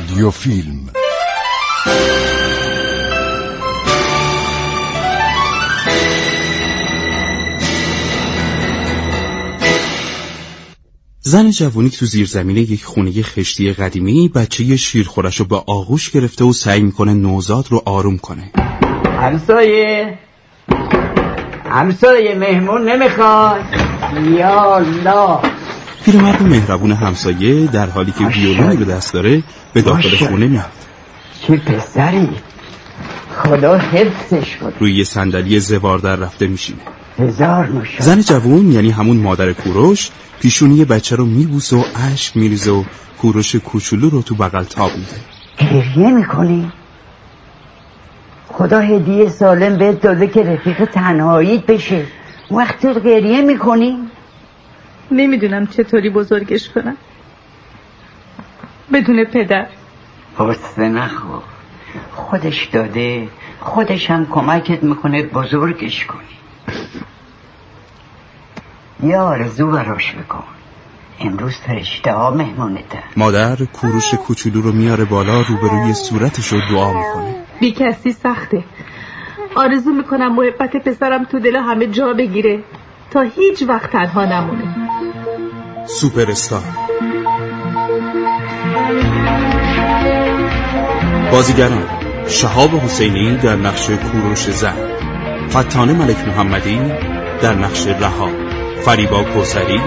رادیو فیلم. زن جوونی تو زیرزمین یک خونه خشتی قدیمی بچه شیرخورش رو به آغوش گرفته و سعی می‌کنه نوزاد رو آروم کنه. همسایه. همسایه مهمون نمی‌خواد یا الله. پیرمرد مهربون همسایه در حالی که ویولونی به دست داره به داخل. خونه میاد. چه پسری. خدا حفظش کن روی یه صندلی زوار در رفته میشینه هزار ماشا زن جوون یعنی همون مادر کوروش پیشونی بچه رو میبوسه و اشک میریزه و کوروش کوچولو رو تو بغل تاب میده. گریه می‌کنی؟ خدا هدیه سالم بهت داده که رفیق تنهاییت بشه. وقتی گریه می‌کنی؟ نمی‌دونم چطوری بزرگش کنم. بدون پدر. حسه نخور خودش داده خودش هم کمکت می‌کنه بزرگش کنی. یه آرزو براش بکن. امروز فرشته ها مهمونتن مادر کوروش کوچولو رو میاره بالا روبروی صورتش رو دعا می‌کنه. بی کسی سخته. آرزو می‌کنم محبت پسرم تو دل همه جا بگیره. تا هیچ وقت تنها نمونه. سوپر استار بازیگران شهاب حسینی در نقش کوروش زن فتانه ملک محمدی در نقش رها فریبا کوسری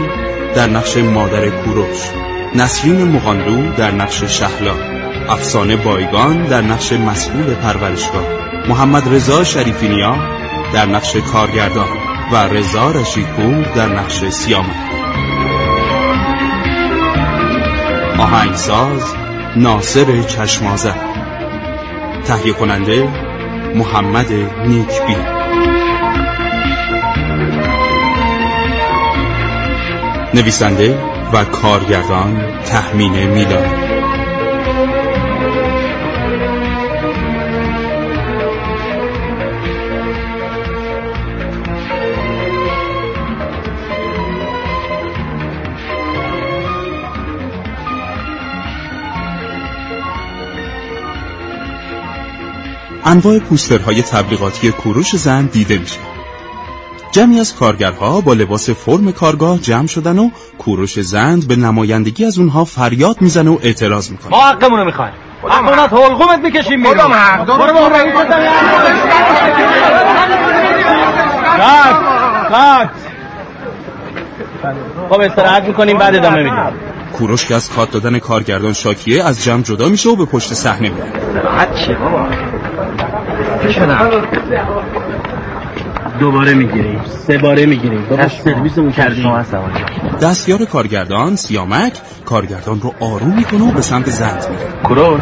در نقش مادر کوروش نسرین مغاندو در نقش شهلا افسانه بایگان در نقش مسئول پرورشگاه محمد رضا شریفینیا در نقش کارگردان و رضا رشیدپور در نقش سیامک آهنگساز ناصر چشمازه. تهیه کننده محمد نیکبی نویسنده و کارگردان تحمین میلان. انواع پوسترهای تبلیغاتی کوروش زن دیده میشه. جمعی از کارگرها با لباس فرم کارگاه جمع شدن و کوروش زند به نمایندگی از اونها فریاد می‌زنه و اعتراض می‌کنه. ما حقمونو می‌خوایم. حقمون از حلقومت می‌کشیم بیرون برو با رئیس قد قد خب استراحت می‌کنیم بعد ادامه میدیم. کوروش که از کات دادن کارگردان شاکیه از جمع جدا میشه و به پشت صحنه میره دوباره می‌گیریم. سه باره می‌گیریم. سرویسمون کردیم. دستیار کارگردان سیامک کارگردان رو آروم می‌کنه و به سمت زند میره. کوروش.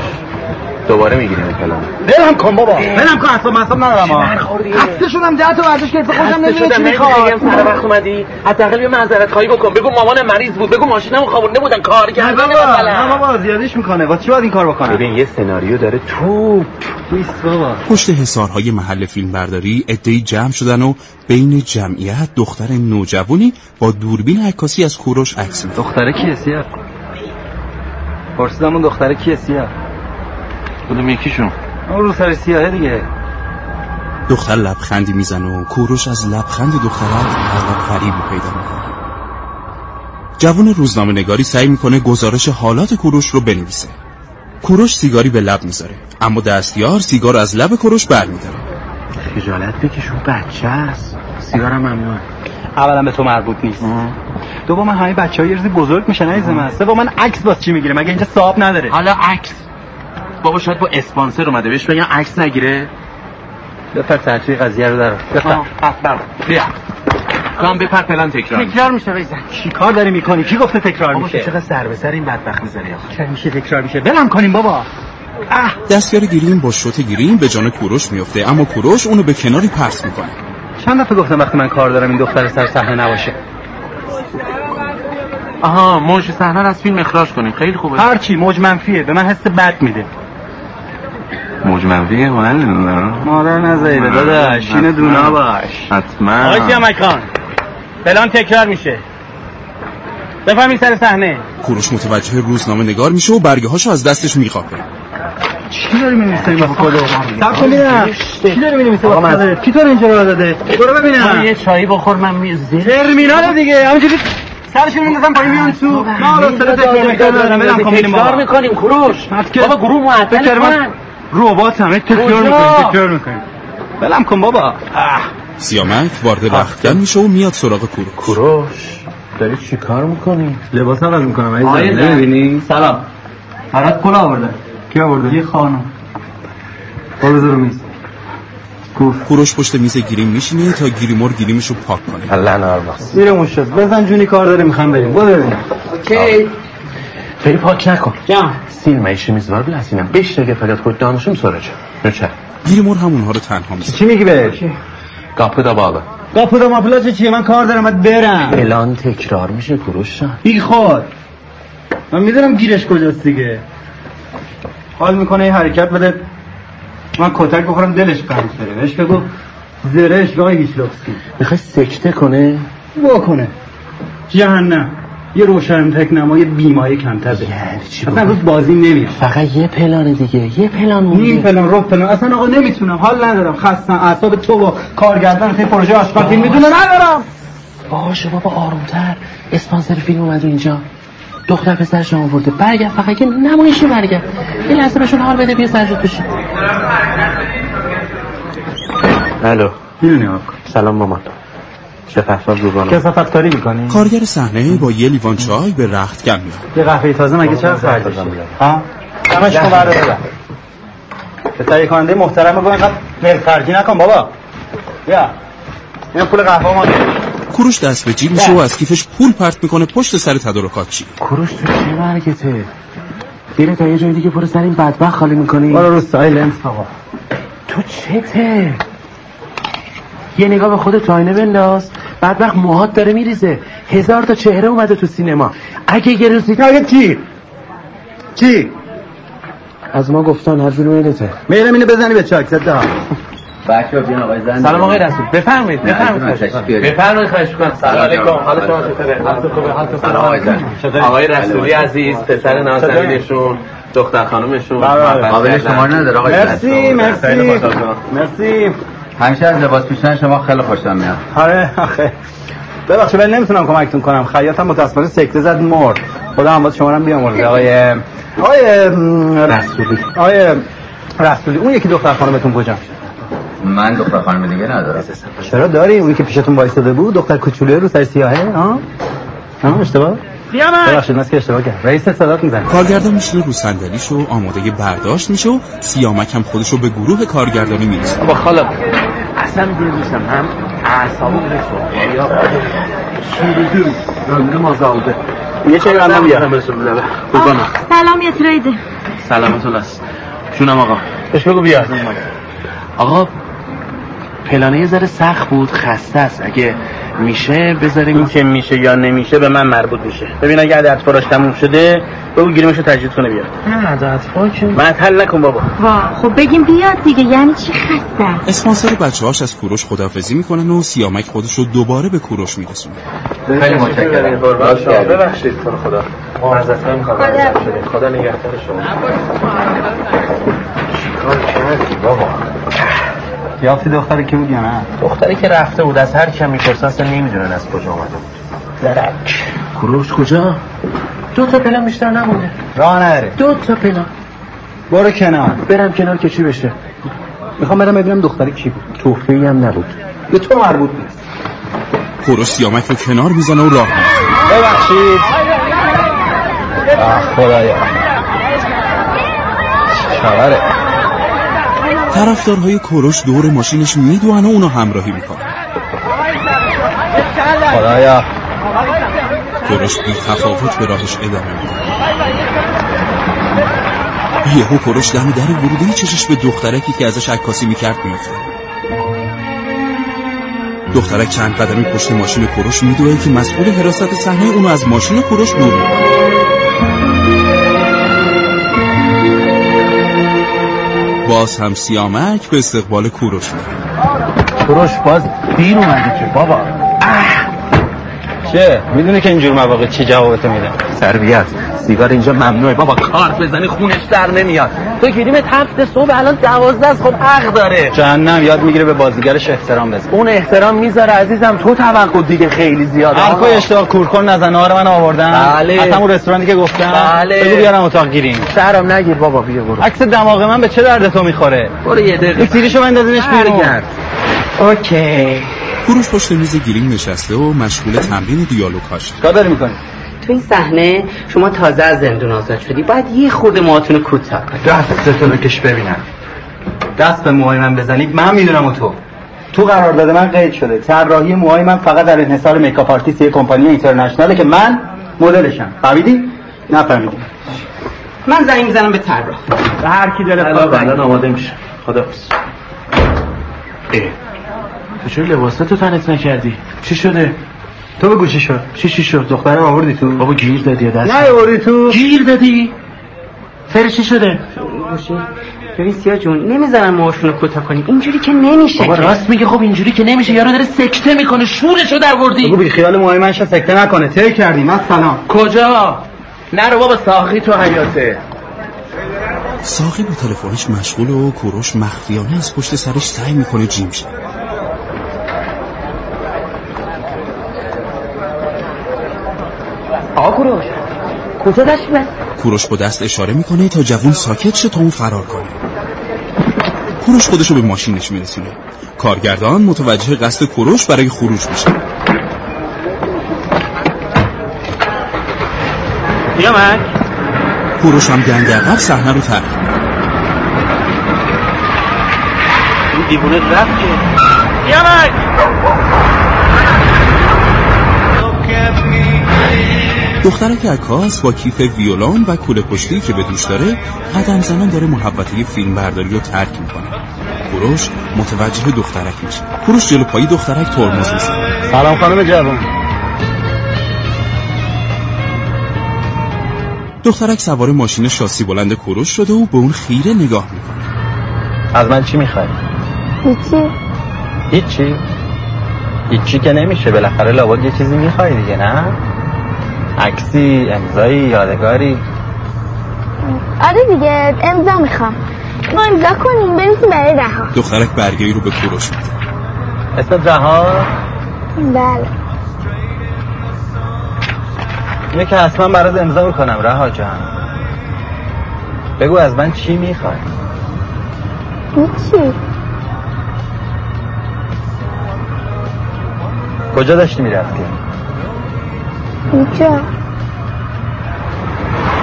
دوباره می‌گیریم کلام. برم کن بابا. برم کن اصلا مصاب ندارم. ها خسته شدم ده تا ورزش گرفته خودم نمی‌دونم چی می‌خواد. سر وقت اومدی حداقل یه معذرت خواهی بکن. بگو مامان مریض بود بگو ماشینمو خوابونده بودن نه کارگردان بابا بابا زیادیش می‌کنه. واسه چی باید این کار بکنه؟ ببین یه سناریو داره تو نیست بابا. پشت حسارهای محل فیلمبرداری عدهای جمع شدن و بین جمعیت دختر نوجوانی با دوربین عکاسی از کوروش عکس دختره کیه سیاه؟ پرسیدم اون دختره کیه سیاه؟ کدوم یکیشون؟ اون رو سر سیاهه دیگه. دختر لبخندی می‌زنه و کوروش از لبخند دخترت عقب غریبی پیدا می‌کنه. جوون روزنامه نگاری سعی می‌کنه گزارش حالات کوروش رو بنویسه. کوروش سیگاری به لب می‌ذاره اما دستیار سیگار از لب کوروش برمیداره. خجالت بکشون بچه است. سیگارم ممنون اولا به تو مربوط نیست. دوم من همه بچه ها یه روزی بزرگ میشن عزیز من. سوم من عکس باز چی می‌گیره مگه اینجا صاحب نداره؟ حالا عکس. بابا شاید با اسپانسر اومده. بهش بگم عکس نگیره. بپر تحقیق قضیه رو در بپر. بیا. کام بپر پلان تکرار میشه. تکرار میشه بیزن چی کار داری می‌کنی؟ کی گفته تکرار میشه؟ چقدر سر به سر این بدبخت می‌ذاری آخه. میشه تکرار میشه؟ بلم کنیم بابا. اه. دستیار گریم با شوت گریم به جان کوروش میفته اما کوروش اونو به کناری پرت می‌کنه. چند دفعه گفتم وقتی من کار دارم این دختر سر صحنه نباشه. آها موج صحنه رو از فیلم اخراج کنیم. خیلی خوبه. هر چی موج منفیه. به من حس بد میده. موج منفیه هنر نمی‌دونم. مادر نزایده داداش اینو دونا باش. حتما. آقای سیامک خان پلان تکرار میشه. بفهمی سر صحنه. کوروش متوجه روزنامه نگار میشه و برگه هاشو از دستش میخوابه. چی داری می‌نویسی؟ با خدا صبر کن ببینم چی داری می‌نویسی؟ با خدا کی تو رو اینجا راه داده؟ برو ببینم. یه چایی بخور من میزه ترمینال دیگه. همینجوری سرشون میندازم پایین میان تو. نه حالا سر تکرار می‌کنم. دارم برم کن بریم تکرار می‌کنیم؟ کوروش بابا گروه معطل کن ربات همه تکرار؟ می‌کنیم تکرار می‌کنیم. بلم کن بابا. سیامک وارد رختکن میشه و میاد سراغ کوروش. کوروش داری چی کار می‌کنی؟ لباس عوض می‌کنم عزیزم. نمی‌بینی؟ سلام. فقط پول آورده. کی آورده؟ یه خانم. برو رو میز. کوروش پشت میز گیریم میشینه تا گیریمور گیریمشو پاک کنه. الله نرماس زیر شد بزن جونی کار داره می‌خوام بریم. برو ببینم اوکی. بری پاک نکن. جان. سیل میشی میزوار بلسینم بیش دیگه فقط خود دانشم سورج نوچه گیریمور همونها رو تنها می‌زنه چی میگی بهش؟ گاپو دا بالا گاپودا ماپولا چیه؟ من کار دارم باید برم. اعلان تکرار میشه کوروش جان. بی خود. من می‌دونم گیرش کجاست دیگه. حال می‌کنه یه حرکت بده. من کتک بخورم دلش قنج بره. بهش بگو. زرش آقای هیچلوفسکی. می‌خوای سکته کنه بکنه. جهنم. یه روشن تکنما یه بیمایه کمتر بده. یعنی چی اصلا روز بازی نمیره فقط یه پلان دیگه یه پلان نیم مونده پلان رو پلان. اصلا آقا نمی‌تونم حال ندارم. خستم اعصاب تو و کارگردان خیلی پروژه آشغال فیلم می‌دونه ندارم. باشه بابا آرومتر. اسپانسر فیلم اومد اینجا. دختر پسرش آورده. برگرد فقط یه نمایشی برگرد. یه لحظه بهشون حال بده بیا سرجت بشین. الو. می‌دونی آقا. سلام مامان. کسافت کاری می‌کنی؟ کارگر صحنه با یه لیوان چای به رختکن میاد یه قهوه تازه مگه چقدر خرجش ها؟ همش کن برای ببر به تهیه کننده محترم بگو اینقدر ول خرجی نکن بابا. بیا. این پول قهوه ما کوروش دست به جیب میشه و از کیفش پول پرت می‌کنه پشت سر تدارکات چی؟ کوروش تو چه مرگته دیره تا یه جای دیگه پر سر این بدبخت خالی می‌کنی. برو رو سایلنس آقا تو چته؟ یه نگاه به خودت آینه بنداز. بعد وقت موهات داره میریزه. هزار تا چهره اومده تو سینما. اگه یه روزی اگه چی چی از ما گفتن هر جور میلته میرم اینو بزنی به چاک زده ها بچه ها بیان آقای زن سلام آقای رسول. بفرمایید بفرمایید. بفرمایید خواهش می‌کنم. سلام علیکم. حال شما چطوره؟ حالتون خوبه سلام آقای زن. آقای رسولی عزیز پسر نازنینشون دختر خانومشون. قابل شما نداره آقای. مرسی مرسی. مرسی. همیشه از لباس پوشیدن شما خیلی خوشم میاد. آره آخه. ببخشید ولی نمی‌تونم کمکتون کنم. خیاطم متاسفانه سکته زد مرد. خدا هم باز شما رو بیامرزه. آقای آقای رسولی. آقای رسولی اون یکی دختر خانمتون کجا؟ من دختر خانم دیگه ندارم. چرا داری؟ اونی که پیشتون وایساده بود دختر کوچولوی رو سر سیاهه؟ ها ها اشتباه. ببخشید من که اشتباه کردم. رئیس صدات می‌زنه. کارگردان میشینه رو صندلیش و آماده برداشت میشه و سیامک هم خودش رو به گروه کارگردانی می‌رسه با خالم اصلا دیروزم هم اعصابم رسول یا شیرگی رنده مازالده یه چای بندم بیا. سلام یه تریده سلامتون است جونم آقا. بهش بگو بیا. آقا پلانه یه ذره سخت بود خسته است. اگه میشه بذاریم. این که میشه یا نمیشه به من مربوط میشه. ببین اگه عدد فراش تموم شده بگو گیریمشو تجدید کنه بیاد. نه عدد که معطل نکن بابا. وا خب بگیم بیاد دیگه یعنی چی خسته اسپانسر بچه هاش از کوروش خدافزی می‌کنن و سیامک خودش رو دوباره به کوروش میرسونه. خیلی متشکرم. ببخشید تو رو خدا. معذرت می‌خوام خدا نگهدار. شما. یافتی دختر کی بود یا نه؟ دختری که رفته بود از هر کم می‌پرسن اصلا نمی‌دونن از کجا اومده بود. درک. کروش کجا؟ دو تا پلن بیشتر نمونده. راه نره دو تا پلن. برو کنار. برم کنار که چی بشه؟ می‌خوام برم ببینم دختری کی بود. توفی هم نبود. به تو مربوط نیست. کوروش سیامک رو کنار می‌زنه و راه ببخشید. خدایا. خبره طرفدارهای کوروش دور ماشینش می‌دونن و اونو همراهی می‌کنن. خدایا کوروش بی تفاوت به راهش ادامه میده. یهو کوروش دم در ورودی چشش به دخترکی که ازش عکاسی می‌کرد میفته دخترک چند قدمی پشت ماشین کوروش میدوه که مسئول حراست صحنه اونو از ماشین کوروش دور می‌کنه باز هم سیامک به استقبال کوروش میره کروش باز دیر اومدی که بابا. اه! چه؟ می‌دونی که اینجور مواقع چی جوابتو میدم؟ تربیت سیگار اینجا ممنوعه. بابا کارت بزنی خونش در نمیاد. تو گیریم هفت صبح الان دوازده است خب حق داره. جهنم یاد می‌گیره به بازیگرش احترام بذار اون احترام می‌ذاره عزیزم. تو توقع دیگه خیلی زیاده الکوی اشتباه کورکور نزن آره من آوردم. بله. از همون رستورانی که گفتم. بله. بگو بیارم اتاق گیریم. سرم نگیر بابا بیا برو. عکس دماغ من به چه درد تو می‌خوره؟ برو یه دقیقه. این سیریشو بندازینش بیرون. برگرد. OK. کوروش پشت میز گریم نشسته و مشغول تمرین دیالوگاش چیکار داری می‌کنی؟ تو این صحنه شما تازه از زندون آزاد شدی. باید یه خورده موهاتون رو کوتاه کنی. دستتو بکش ببینم. دست به موهای من بزنی من می‌دونم و تو. تو قرار داده من قید شده. طراحی موهای من فقط در انحصار makeup artist یه کمپانی international ه که من مدلشم. فهمیدی؟ نفهمیدی. من زنگ می‌زنم به طراح. و هر کی داره الان آماده میشه خدا تو چرا لباستو تنت نکردی؟ چی شده؟ تو بگو چی شد؟ چی چی شد؟ دخترم آوردی تو؟ بابا گیر دادی یا دست نه آوردی تو. گیر دادی؟ فر چی شده؟ گوشی ببین سیا جون نمی‌ذارم موهاشون رو کوتاه کنی. اینجوری که نمیشه بابا. راست میگه خب اینجوری که نمیشه. یارو داره سکته می‌کنه شورشو در بگو وردی بی خیال موهای من سکته نکنه. تی کردیم از سلام کجا؟ نرو بابا ساخی تو حیاته. ساقی با تلفنش مشغول و کوروش مخفیانه از پشت سرش سعی می‌کنه جیم شه. آقا کوروش کجا داشتی بس کوروش با دست اشاره می‌کنه تا جوون ساکت شه تا اون فرار کنه. کوروش خودشو به ماشینش میرسونه. کارگردان متوجه قصد کوروش برای خروج میشه. بیا من؟ کوروش هم گنگ عقب صحنه رو ترک می‌کنه. این دیوونه رفت که. بیا من؟ دخترک عکاس با کیف ویولون و کوله پشتی که به دوش داره قدم زنان داره محوطه فیلم برداری رو ترک می‌کنه. کوروش متوجه دخترک میشه. کوروش جلو پایی دخترک ترمز می‌زنه. سلام خانم جوان. دخترک سوار ماشین شاسی بلند کوروش شده و به اون خیره نگاه می‌کنه. از من چی می‌خوای؟ هیچی. هیچی؟ هیچی که نمیشه. بالاخره لابد یه چیزی می‌خوای دیگه نه؟ عکسی امضایی یادگاری. آره دیگه امضا می‌خوام. ما امضا کنیم بنویسیم برای رها. دخترک برگه رو به کوروش میده. اسم رها بله. اینه که حتما برات امضا می‌کنم رها جان. بگو از من چی می‌خوای؟ هیچی. کجا داشتی می‌رفتی؟ هیچا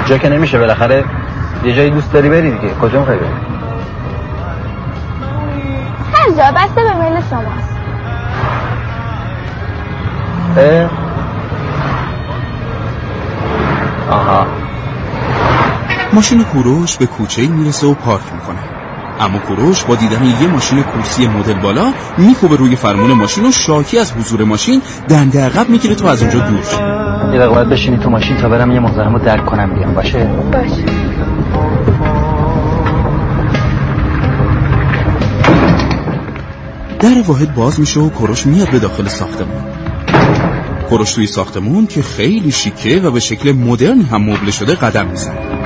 جا که نمیشه بالاخره یه جایی دوست داری بری دیگه. کجا می‌خوای بری؟ هر جا بسته به میل شماست. اه؟ آها. ماشین کوروش به کوچه می‌رسه و پارک می‌کنه. اما کوروش با دیدن یه ماشین کورسی مدل بالا میکوبه روی فرمون ماشین و شاکی از حضور ماشین دنده عقب می‌گیره تا از اونجا دور شه. یه دقیقه باید بشینی تو ماشین تا برم یه محضرم رو درک کنم بیام. باشه؟ باشه. در واحد باز میشه و کوروش میاد به داخل ساختمون کوروش توی ساختمون که خیلی شیکه و به شکل مدرن هم مبله شده قدم می‌زنه.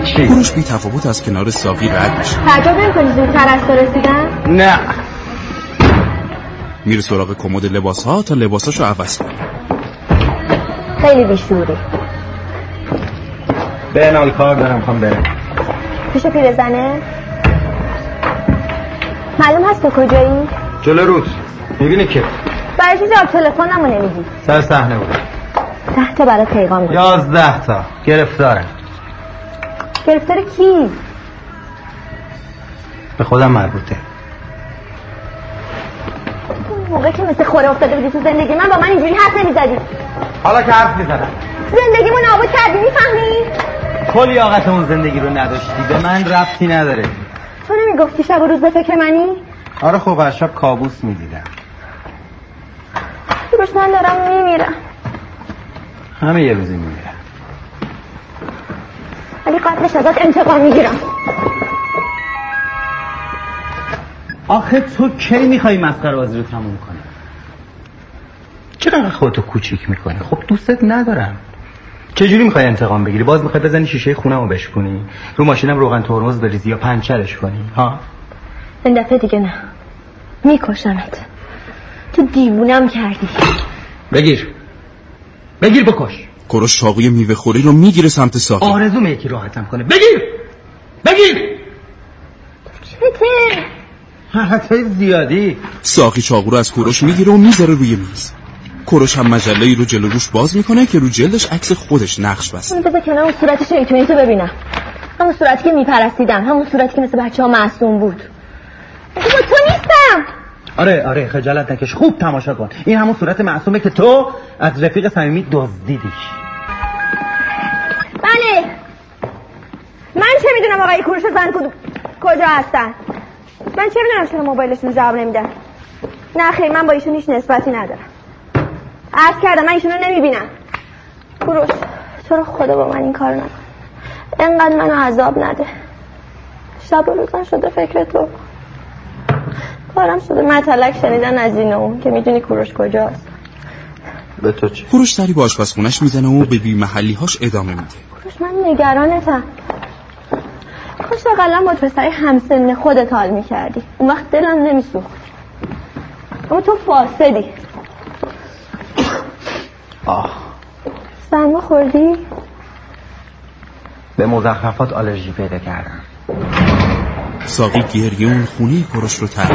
چی؟ کوروش بی تفاوت از کنار ساقی رد میشه. تعجب نمی‌کنی زودتر از تو رسیدن. نه. میره سراغ کمد لباس ها تا لباساشو عوض کنه. خیلی بیشوری به نال کار دارم خوام برم. پیش پیرزنه معلوم هست تو کجایی؟ جلو روز می‌بینی که؟ برای چی جواب تلفنمو نمیدی؟ سر صحنه بود. ده تا برای پیغام یازده تا. گرفتارم گرفتار کی به خودم مربوطه. موقع که مثل خوره افتاده بودی تو زندگی من با من اینجوری حرف نمی‌زدی. حالا که حرف می‌زنم. زندگیمو نابود کردی می‌فهمی؟ کل لیاقت اون زندگی رو نداشتی به من ربطی نداره. تو نمی‌گفتی شب و روز به فکر منی؟ آره خب از شب کابوس می‌دیدم. روش من دارم میمیرم. همه یه روزی میمیرم. ولی قبلش ازت انتقام می‌گیرم. آخه تو کی می‌خوای مسخره بازی رو تموم کنی؟ چرا خودتو کوچیک می‌کنی؟ خب دوستت ندارم. چجوری می‌خوای انتقام بگیری؟ باز می‌خوای بزنی شیشه خونمو بشکنی رو ماشینم روغن ترمز بریزی یا پنچرش کنی؟ ها؟ این دفعه دیگه نه. میکشمت. تو دیوونم کردی. بگیر. بگیر بکش. کوروش چاقوی میوه خوری رو می‌گیره سمت ساقی آرزوم یکی راحتم کنه. بگیر! بگیر! حالتهای زیادی. ساقی چاقو رو از کوروش می‌گیره و می‌ذاره روی میز. کوروش هم مجله رو جلو روش باز می‌کنه که رو جلدش عکس خودش نقش بسته. اون بذار کنار اون صورت شیطونی تو ببینم. همون صورتی که میپرستیدم همون صورتی که مثل بچه ها معصوم بود. با تو نیستم! آره آره خجالت نکش خوب تماشا کن. این همون صورت معصومه که تو از رفیق صمیمی دزدیدیش. بله. من چه می‌دونم آقای کوروش زن کدوم؟ کجا هستن؟ من چه می‌دونم چرا موبایلشون جواب نمیدن؟ نه خیر من با ایشون هیچ نسبتی ندارم. عرض کردم من ایشون رو نمی‌بینم. کوروش تو رو خدا با من این کار نکن انقدر منو عذاب نده. شب و روزن شده فکر تو کارم شده. مطلق شنیدن از این و اون که می‌دونی کوروش کجاست. به تو چه کوروش سری با آشپزخونش می‌زنه و به بی محلی هاش ادامه میده. کوروش من نگرانتم. کاش اقلا با پسری همسن خودت حال می‌کردی. اون وقت دلم نمیسوخت. اما تو فاسدی. آه. سرما خوردی؟ به مزخرفات آلرژی پیدا کردم. ساقی گریه اون خونه کوروش رو ترک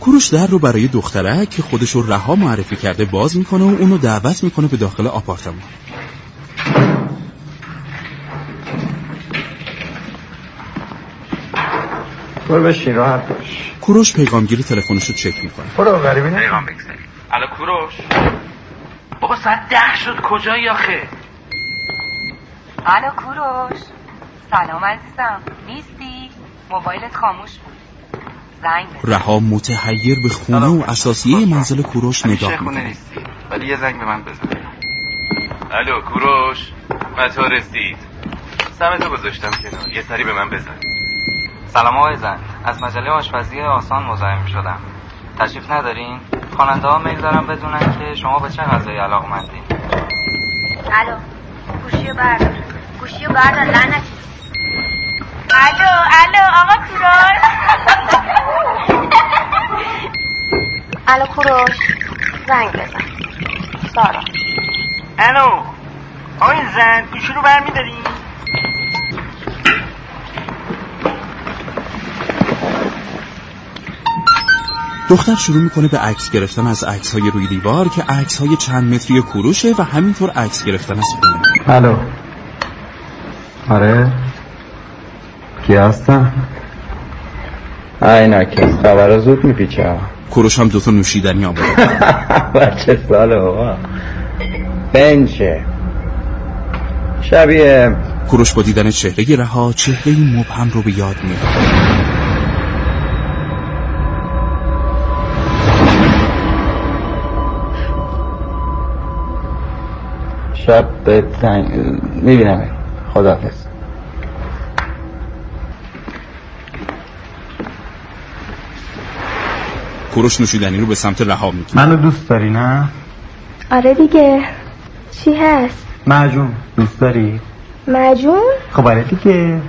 کوروش در رو برای دختره که خودش رو رها معرفی کرده باز می‌کنه و اونو دعوت می‌کنه به داخل آپارتمان. برو بشین راحت باش. کوروش پیغامگیر تلفنش رو چک می‌کنه. برو غریبی نه پیغام بگذاری الو کوروش؟ بابا ساعت ده شد. کجایی آخه؟ الو کوروش. سلام عزیزم. نیستی؟ موبایلت خاموش بود. زنگ بزن. رها متحیر به خونه و اساسیه منزل کوروش نگاه خونه نیستی ولی یه زنگ به من بزن. الو کوروش. متا رسید. سمتو گذاشتم کنار. یه سری به من بزن. سلام آقای زن. از مجله آشپزی آسان مزاحم شدم. تشریف ندارین؟ خواننده ها میل دارم بدونن که شما به چه غذایی علاقمندین. الو. گوشی بردار. گوشی بردار لعنتی. الو الو آقا کوروش. الو کوروش زنگ بزن. سارا. الو. آقای زن گوشی رو برمیداری؟ دختر شروع می‌کنه به عکس گرفتن از عکس های روی دیوار که عکس های چند متری کوروشه و همینطور عکس گرفتن از خونه. الو. آره. کی هستم عینک خبر زود میپیچه. کوروش هم دوتا نوشیدنی آورده بچه ساله بابا؟ بنچه شبیه کوروش با دیدن چهره رها چهره مبهم رو به یاد میاره شب به زنگ می‌بینم. خداحافظ. کوروش نوشیدنی رو به سمت رها می‌گیره منو دوست داری نه؟ آره دیگه. چی هست؟ معجون دوست داری؟ مجون؟ خب آره دیگه.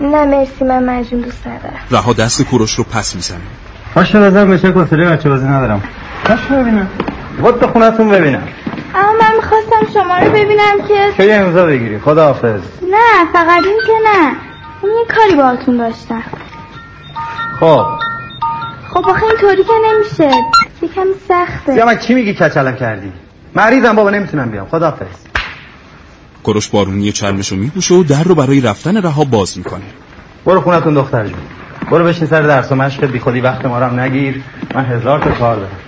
نه مرسی من مجون دوست ندارم. رها دست کوروش رو پس می‌زنه. باشه بزن بشه کنسولی بچه بازی ندارم. باشه ببینم. بود به خونتون ببینم. شما رو ببینم که که یه امضا بگیری خداحافظ. نه فقط این که نه. این یه کاری باهاتون داشتم. خب. خب آخه اینطوری که نمیشه. یکم سخته. یا من چی میگی کچلم کردی؟ مریضم بابا نمی‌تونم بیام. خداحافظ. کوروش بارونی چرمش رو میپوشه و در رو برای رفتن رها باز می‌کنه. برو خونتون دختر جون. برو بشین سر درس و مشقت بی خودی وقت ما رو هم نگیر. من هزار تا کار دارم.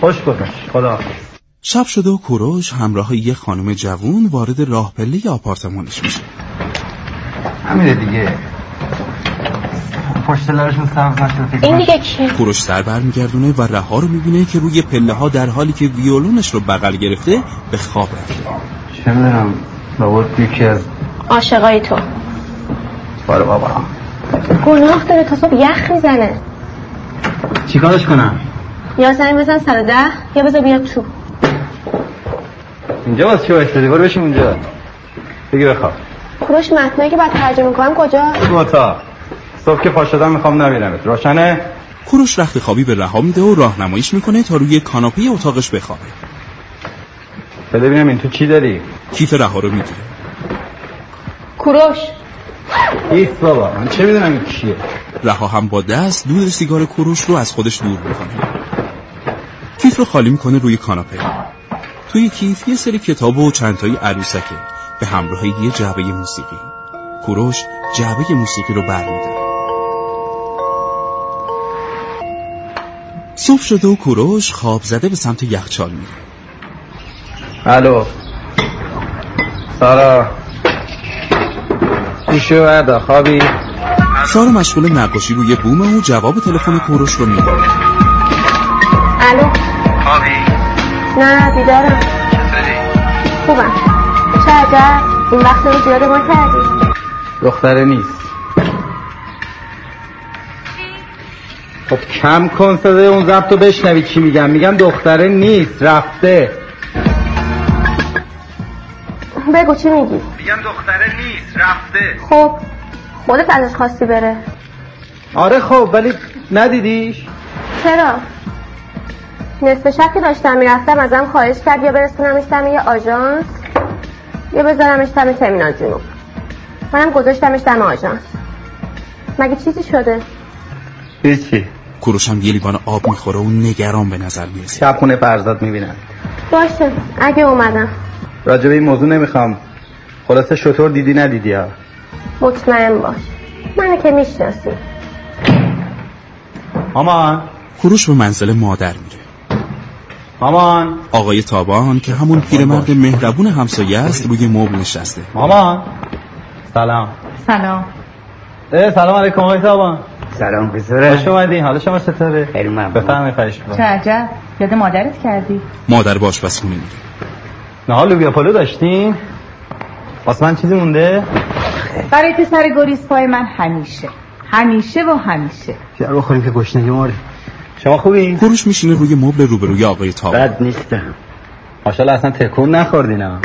خوش گذشت. خداحافظ. شب شده و کوروش همراه یه خانم جوون وارد راه پله آپارتمانش میشه. همینه دیگه. پشت لرشون سبز نشده. این دیگه کیه؟ کوروش سر برمیگردونه و رها رو می‌بینه که روی پله ها در حالی که ویولونش رو بغل گرفته به خواب رفته. چه می‌دونم لابد یکی از عاشقای تو. باره بابا. گناه داره تا صبح یخ می‌زنه. چیکارش کنم؟ یا زنگ بزن سر ده یا بذار بیاد تو. اینجا واسه چی وایسادی برو بشین اونجا. بگی بخواب. کروش متنایی که باید ترجمه کنم کجا؟ تو اتاق صبح که پا شدم می‌خوام نبینمت روشنه؟ کوروش رخت خوابی به رها میده و راهنماییش می‌کنه تا روی کاناپه اتاقش بخوابه. بده ببینم این تو چی داری؟ کیف رها رو می‌گیره کروش ایست بابا من چه می‌دونم این چیه؟ رها هم با دست دود سیگار کوروش رو از خودش دور می‌کنه. کیف رو خالی می‌کنه روی کاناپه. توی کیف یه سری کتاب و چند تایی عروسکه. به همراه یه جعبه موسیقی. کوروش جعبه موسیقی رو برمیداره. صبح شده و کوروش خواب زده به سمت یخچال میره. الو. سارا. گوشی و بردا خوابی؟ سارا مشغول نقاشی روی بومه و جواب تلفن کوروش رو میده الو. خوابی؟ نه بیدارم. خوبم. چه عجب این وقت رو زیاده ما کردی دختره نیست. خب کم کن صدای اون ضبط رو بشنوی چی میگم. میگم دختره نیست رفته. بگو چی میگی؟ میگم دختره نیست رفته. خب خودت ازش خواستی بره. آره خب ولی ندیدیش؟ چرا؟ نصف شب که داشتم می‌رفتم ازم خواهش کرد. یا برسونمش دم یه آژانس یا بذارمش دم ترمینال جنوب. منم گذاشتمش دم آژانس. مگه چیزی شده؟ هیچی. کوروش هم یه لیوان آب می‌خوره و نگران به نظر می‌رسه. شب خونه فرزاد می‌بینم باشه. اگه اومدم. راجب این موضوع نمی‌خوام. خلاصه شطور دیدی ندیدی ها؟ مطمئن باش. منو که می‌شناسی. مامان. کوروش به منزل مادر میره مامان. آقای تابان که همون پیرمرد مهربون همسایه است روی مبل نشسته. مامان. سلام. سلام. اه سلام علیکم آقای تابان. سلام خوش بزرگ اومدین. حالا شما چطوره؟ خیلی ممنون. بفرمایید خواهش چه عجب. یاد مادرت کردی. مادر به آشپزخونه میره نه لوبیا پلو داشتین؟ واسه من چیزی مونده؟ برای پسر گریز پای من همیشه. همیشه و همیشه. بیار بخوریم که گشنگی ماری شما خوبی؟ کوروش میشینه روی مبل روبروی آقای تابان بد نیستم. ماشاءالله اصلا تکون نخوردین ها.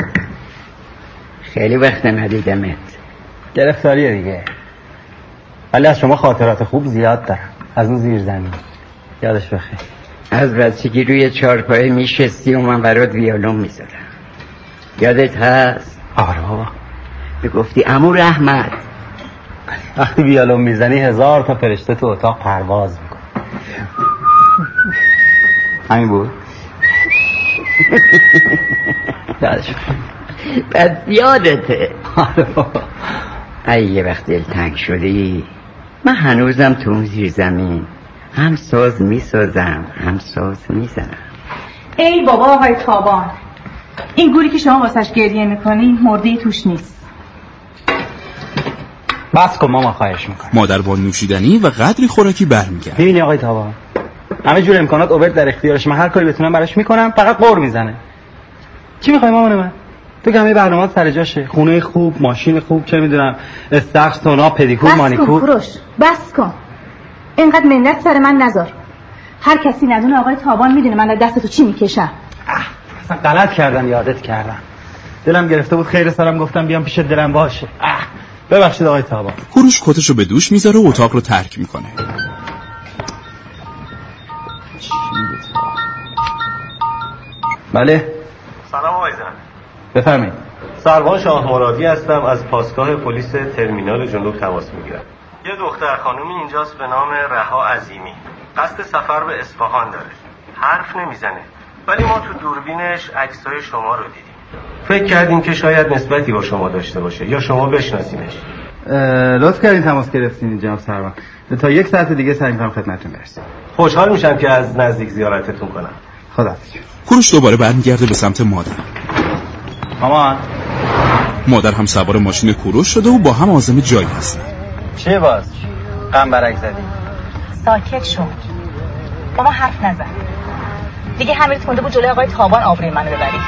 خیلی وقت ندیدمت گرفتاریه دیگه. ولی از شما خاطرات خوب زیاد دارم. از اون زیر زمین. یادش بخیر. از بچگی روی چارپایه میشستی و من برات ویولون می‌زدم. یادت هست؟ آره بابا. گفتی امو رحمت. وقتی ویالون می‌زنی هزار تا فرشته تو اتاق پرواز میکن همین بود. بخیر. بس یادته. آره. ای یه وقت دلتنگ شدی. من هنوزم تو اون زیر زمین. هم ساز می‌سازم هم ساز می‌زنم. ای بابا آقای تابان. این گوری که شما واسش گریه می‌کنین مرده توش نیست. بس کن ماما خواهش می‌کنم. مادر با نوشیدنی و قدری خوراکی برمیگرد. ببینی آقای تابان همه جور امکانات اوبر در اختیارش. من هر کاری بتونم براش می‌کنم فقط قور می‌زنه. چی می‌خوای مامان من؟ تو که همه برنامه سر جاشه. خونه خوب ماشین خوب چه می‌دونم استخر سونا پدیکور بس کن مانیکور. کوروش بس کن. اینقدر منت سر من نذار. هر کسی ندونه آقای تابان می‌دونه من دست تو چی می‌کشم. اصلا غلط کردم یادت کردم. دلم گرفته بود خیر سرم گفتم بیام پیش دلم باشه. اه. ببخشید آقای تابان. کوروش کتش رو به دوش می‌ذاره و اتاق رو ترک می‌کنه. بله. سلام آقای زن بفرمایید. سروان شاه مرادی هستم از پاسگاه پلیس ترمینال جنوب تماس می‌گیرم. یه دختر خانومی اینجاست به نام رها عظیمی. قصد سفر به اصفهان داره. حرف نمی‌زنه. ولی ما تو دوربینش عکسای شما رو دیدیم. فکر کردیم که شاید نسبتی با شما داشته باشه یا شما بشناسینش اه، لطف کردین تماس گرفتین جناب سروان. تا یک ساعت دیگه سعی می‌کنم خدمتتون برسیم خوشحال میشم که از نزدیک زیارتتون کنم. خدا کوروش دوباره برمیگرده به سمت مادر. مامان. مادر هم سوار ماشین کوروش شده و با هم عازم جایی هستن. چیه باز؟ غم برک زدی. ساکت شو. با ما حرف نزن. دیگه همیت مونده بود جلوی آقای تابان آبروی منو ببری.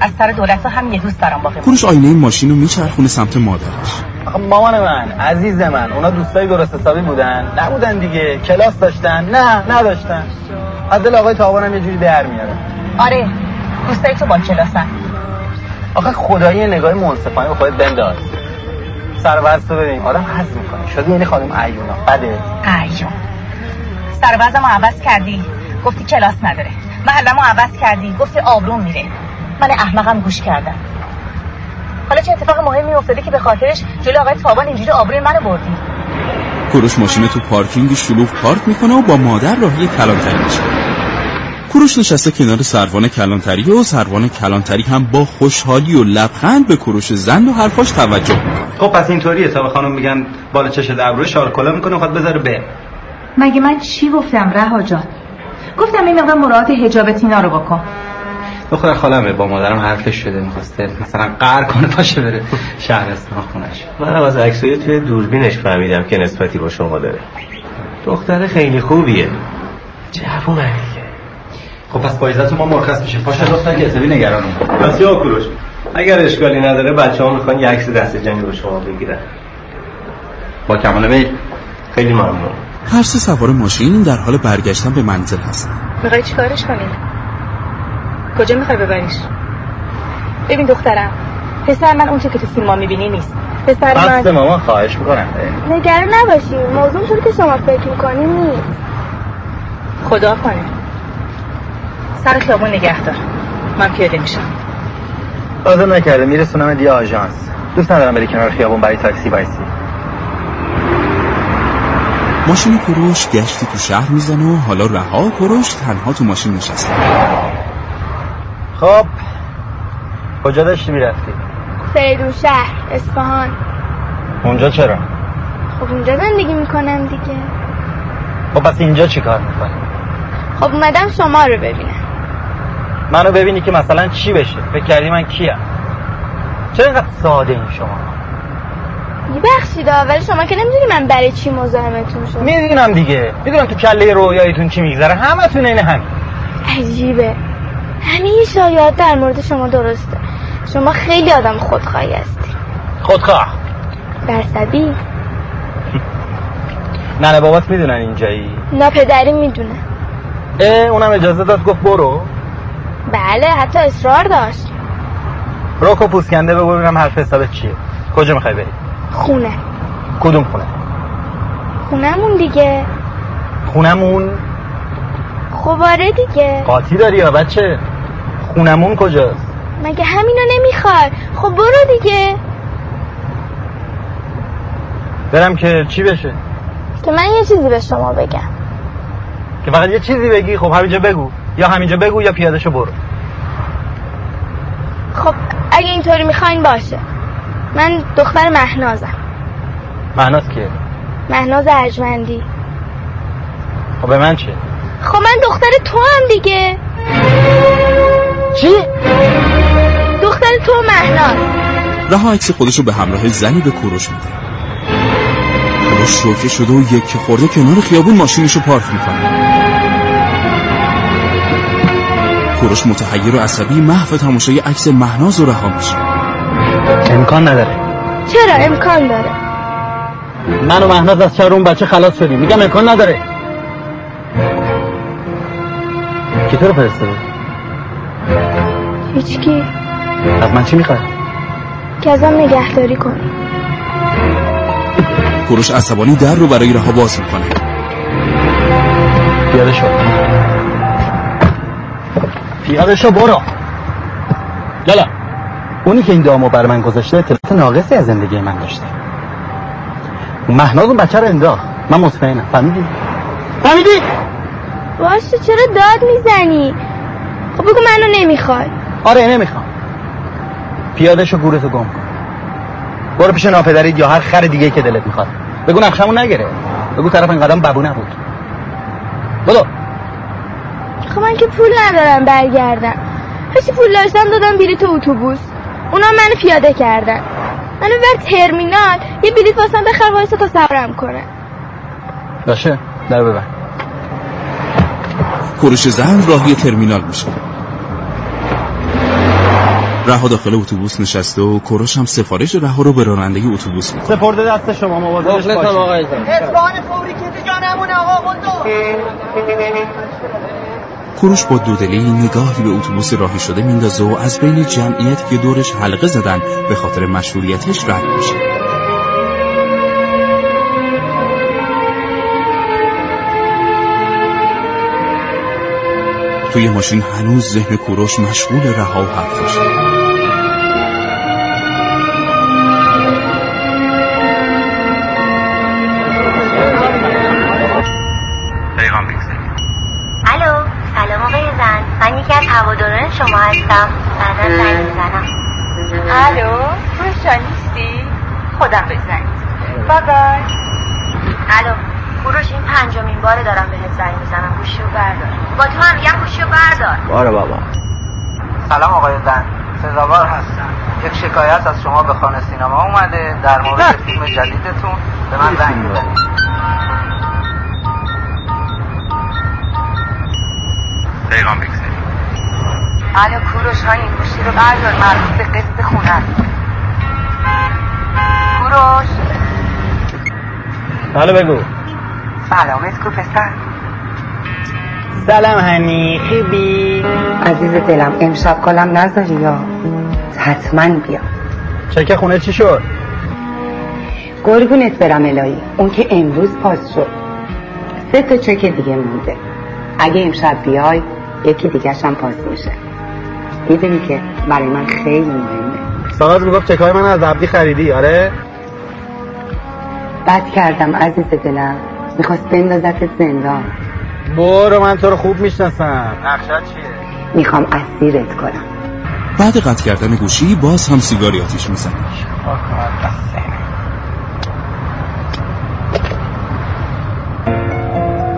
از سر دولت هم یه دوست دارم باقی کوروش آینه ماشین رو میچرخونه سمت مادرش. آخه مامان من عزیز من اونا دوستای درست حسابی بودن. نبودن دیگه. کلاس داشتن. نه نداشتن. از دل آقای تابانم یه جوری در میاره. آره دوستای تو با کلاسن. آخه خدایی نگاه منصفانه به خودت بنداز. سر رو ببین آدم حس می‌کنه. شده یعنی خانم ایونا بده. ایون سر رو عوض کردی گفتی کلاس نداره. محلمو عوض کردی گفتی آبروم میره. من احمقم گوش کردم. حالا چه اتفاق مهمی افتاده که به خاطرش جلو آقای تابان اینجوری آبروی منو بردی؟ کوروش ماشین تو پارکینگ شلوغ پارک می‌کنه و با مادر راهی کلانتری میشه. کوروش نشسته کنار سروان کلانتری و سروان کلانتری هم با خوشحالی و لبخند به کوروش زن و حرفاش توجه می‌کنه. خب پس اینطوریه. تا به خانم میگن بالا چش ابرو شارکلا می‌کنه خود بذاره به مگه من چی گفتم رها جان؟ گفتم این مقدار مراعات حجاب تینا رو بکن. دختر خالمه با مادرم حرفش شده می‌خواسته مثلا قهر کنه پاشه بره شهرستان خونش منم از عکسای توی دوربینش فهمیدم که نسبتی با شما داره. دختر خیلی خوبیه. جوونه. خب پس با ما مرخص میشه. پاشه دختر که حسابی نگرانم پس یا کروش اگر اشکالی نداره بچه ها می‌خوان یه عکس دست جنگی با شما بگیرن. با کمال میل. خیلی ممنون. هر سه سوار ماشین در حال برگشتن به منزل هستن. می‌خوای چیکارش کنی؟ کجا می‌خوای ببریش؟ ببین دخترم پسر من اون که تو سیما می‌بینی نیست. پسر من بس ماما خواهش می‌کنم. نگران نباشی. موضوع شد که شما فکر می‌کنی نیست. خدا کنه سر خیابون نگه دار من پیاده میشم. لازم نکرده میرسونم دیگه آژانس. دوست ندارم بری کنار خیابون برای تاکسی بایسی ماشین کروش گشتی تو شهر می‌زنه و حالا رها کروش تنها تو ماشین نشسته. خب کجا داشتی می‌رفتی؟ فریدون شهر اصفهان. اونجا چرا؟ خب اونجا زندگی می‌کنم دیگه. خب پس اینجا چی کار می‌کنی؟ خب اومدم شما رو ببینم. منو ببینی که مثلا چی بشه. فکر کردی من کیم. چرا اینقدر ساده این شما. بخشید ولی شما که نمی‌دونی من برای چی مزاحمتون شد می‌دونم دیگه. می‌دونم تو کله رویایتون چی میگذره. همه تون اینه همین. عجیبه. همه شایعات در مورد شما درسته. شما خیلی آدم خودخواهی هستی. خودخواه. برسبی. ننه بابات می‌دونن اینجایی. نه پدری می‌دونه. اه اونم اجازه داد گفت برو. بله حتی اصرار داشت. روکو پوسکنده بگو ببینم حرف حسابت چیه. کجا می‌خوای بری؟ خونه. کدوم خونه؟ خونمون دیگه. خونمون خب آره دیگه. قاطی داری یا بچه؟ خونمون کجاست؟ مگه همینو نمی‌خوای؟ خب برو دیگه. برم که چی بشه؟ که من یه چیزی به شما بگم. که فقط یه چیزی بگی خب همینجا بگو. یا همینجا بگو یا پیاده شو برو. خب اگه اینطوری می‌خواین باشه. من دختر مهنازم. مهناز کیه؟ مهناز ارجمندی. خب به من چه؟ خب من دختر تو هم دیگه. چی؟ دختر تو مهناز. رها عکس خودشو به همراه زنی به کوروش میده. کوروش شوکه شده و یک خورده کنار خیابون ماشینشو پارک می‌کنه. کوروش متحیر و عصبی محو تماشای عکس مهناز و رها میشه. امکان نداره. چرا امکان داره؟ من و مهناز از شهر اون بچه خلاص شدیم. میگم امکان نداره. کی تو رو فرستاده هیچکی. از من چی می‌خواد که ازم نگهداری کنی. کوروش عصبانی در رو برای رها باز می‌کنه. پیاده شو پیاده شو برو. یالا اونی که این دامو بر من گذاشته اطلاعات ناقصی از زندگی من داشته. مهناز اون بچه رو انداخت. من مطمئنم. فهمیدی؟ فهمیدی؟ باشه چرا داد می‌زنی؟ خب بگو منو نمی‌خوای. آره نمی‌خوام. پیاده شو گورتو گم کن. برو پیش ناپدرید یا هر خر دیگه که دلت می‌خواد. بگو نقشمون نگره بگو طرف این قدم ببو نبود. بدو خب من که پول ندارم برگردم. هرچی پول داشتم دادم بیری تو اتوبوس. اونا منو پیاده کردن. منو بر ترمینال یه بلیط واسم بخر وایسا تا صبرم کنه باشه در ببر. کوروش زند راهی ترمینال میشه. رها داخل اتوبوس نشسته و کوروش هم سفارش رها رو به راننده اتوبوس می‌کنه. سپرده دست شما مواظبش باشید. اصفهان فوری که جانمون آقا کوروش با دودلی نگاهی به اتوبوس راهی شده میندازه و از بین جمعیتی که دورش حلقه زدن به خاطر مشهوریتش رد میشه. توی ماشین هنوز ذهن کوروش مشغول رها و حرفاشه هستم بعدا زنگ می‌زنم الو تو نیستی؟ خودم بزنید بای بای الو کوروش این پنجمین باره دارم بهت زنگ می‌زنم. گوشی رو بردار. با تو هم میگم گوشی رو بردار. باره بابا. سلام آقای زن. سزاوار هستم. یک شکایت از شما به خانه سینما اومده. در مورد فیلم جدیدتون به من زنگ بزنید پیغام الو کوروش های این گوشی رو بردار مربوط به قسط خونه. کوروش. حالا بگو. سلامت کو پسر. سلام هنی خوبی؟ عزیز دلم امشب کلم نذاری یا؟ حتما بیا. چکه خونه چی شد؟ گرگونت برم الهی. اون که امروز پاس شد. سه تا چک دیگه مونده. اگه امشب بیای یکی دیگه هم پاس میشه. می‌دونی که برای من خیلی مهمه. ساغاز می‌گفت چکای من از عبدی خریدی آره؟ بد کردم عزیز دلم. می‌خواست بندازت زندان. برو من تو رو خوب می‌شناسم. نقشت چیه؟ می‌خوام اسیرت کنم. بعد قطع کردن گوشی باز هم سیگاری آتیش می‌زنه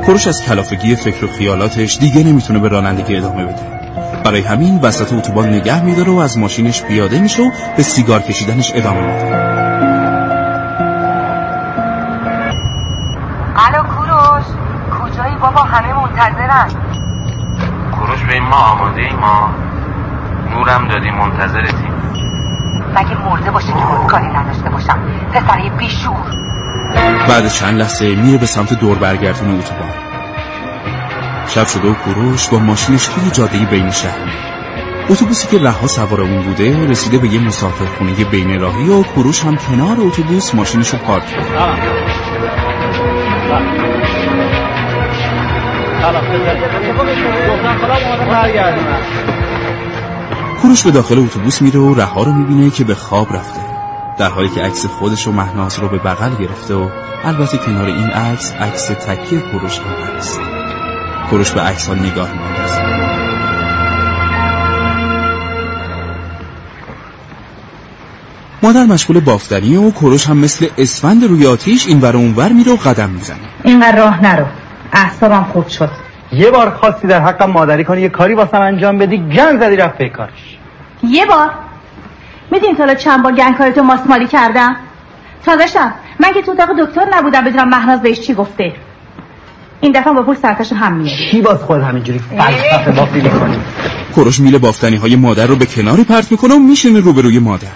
کوروش از کلافگی فکر و خیالاتش دیگه نمی‌تونه به رانندگی ادامه بده. برای همین وسط اتوبان نگه میداره و از ماشینش پیاده میشه و به سیگار کشیدنش ادامه میده. الو کوروش. کجایی بابا؟ همه منتظرن. کوروش به این ما آماده ای ما نورم دادی منتظرتیم. مگه مرده باشه که باید کاری نداشته باشم؟ پسره بیشور. بعد چند لحظه میره به سمت دور برگردون اتوبان. شب شده و کوروش با ماشینش توی جاده بین شهر. اتوبوسی که رها سوار اون بوده رسیده به یه مسافرخونه بین راهی و کوروش هم کنار اتوبوس ماشینش رو پارک کرده کوروش به داخل اتوبوس میره و رها رو می‌بینه که به خواب رفته. در حالی که عکس خودش و مهناز رو به بغل گرفته و البته کنار این عکس عکس تکیه کوروش هم هست. کوروش به عکس ها نگاهی میندازه مادر مشغول بافتنی و کوروش هم مثل اسفند روی آتیش این ور اونور میره و قدم می‌زنه. اینقدر راه نرو. اعصابم خوب شد. یه بار خواستی در حقم مادری کنی یه کاری واسم انجام بدی گن زدی رفت به کارش. یه بار؟ میدین تا چند بار گنگ کارتو ماسمالی کردم؟ تازشم من که تو اتاق دکتر نبودم بدونم مهناز بهش چی گفته. این دفعه با پول سرکش هم میاری کی باز خود همینجوری فلسفه بافی می‌کنی کوروش میله بافتنی های مادر رو به کناری پرت می‌کنه و میشینه روبروی مادر.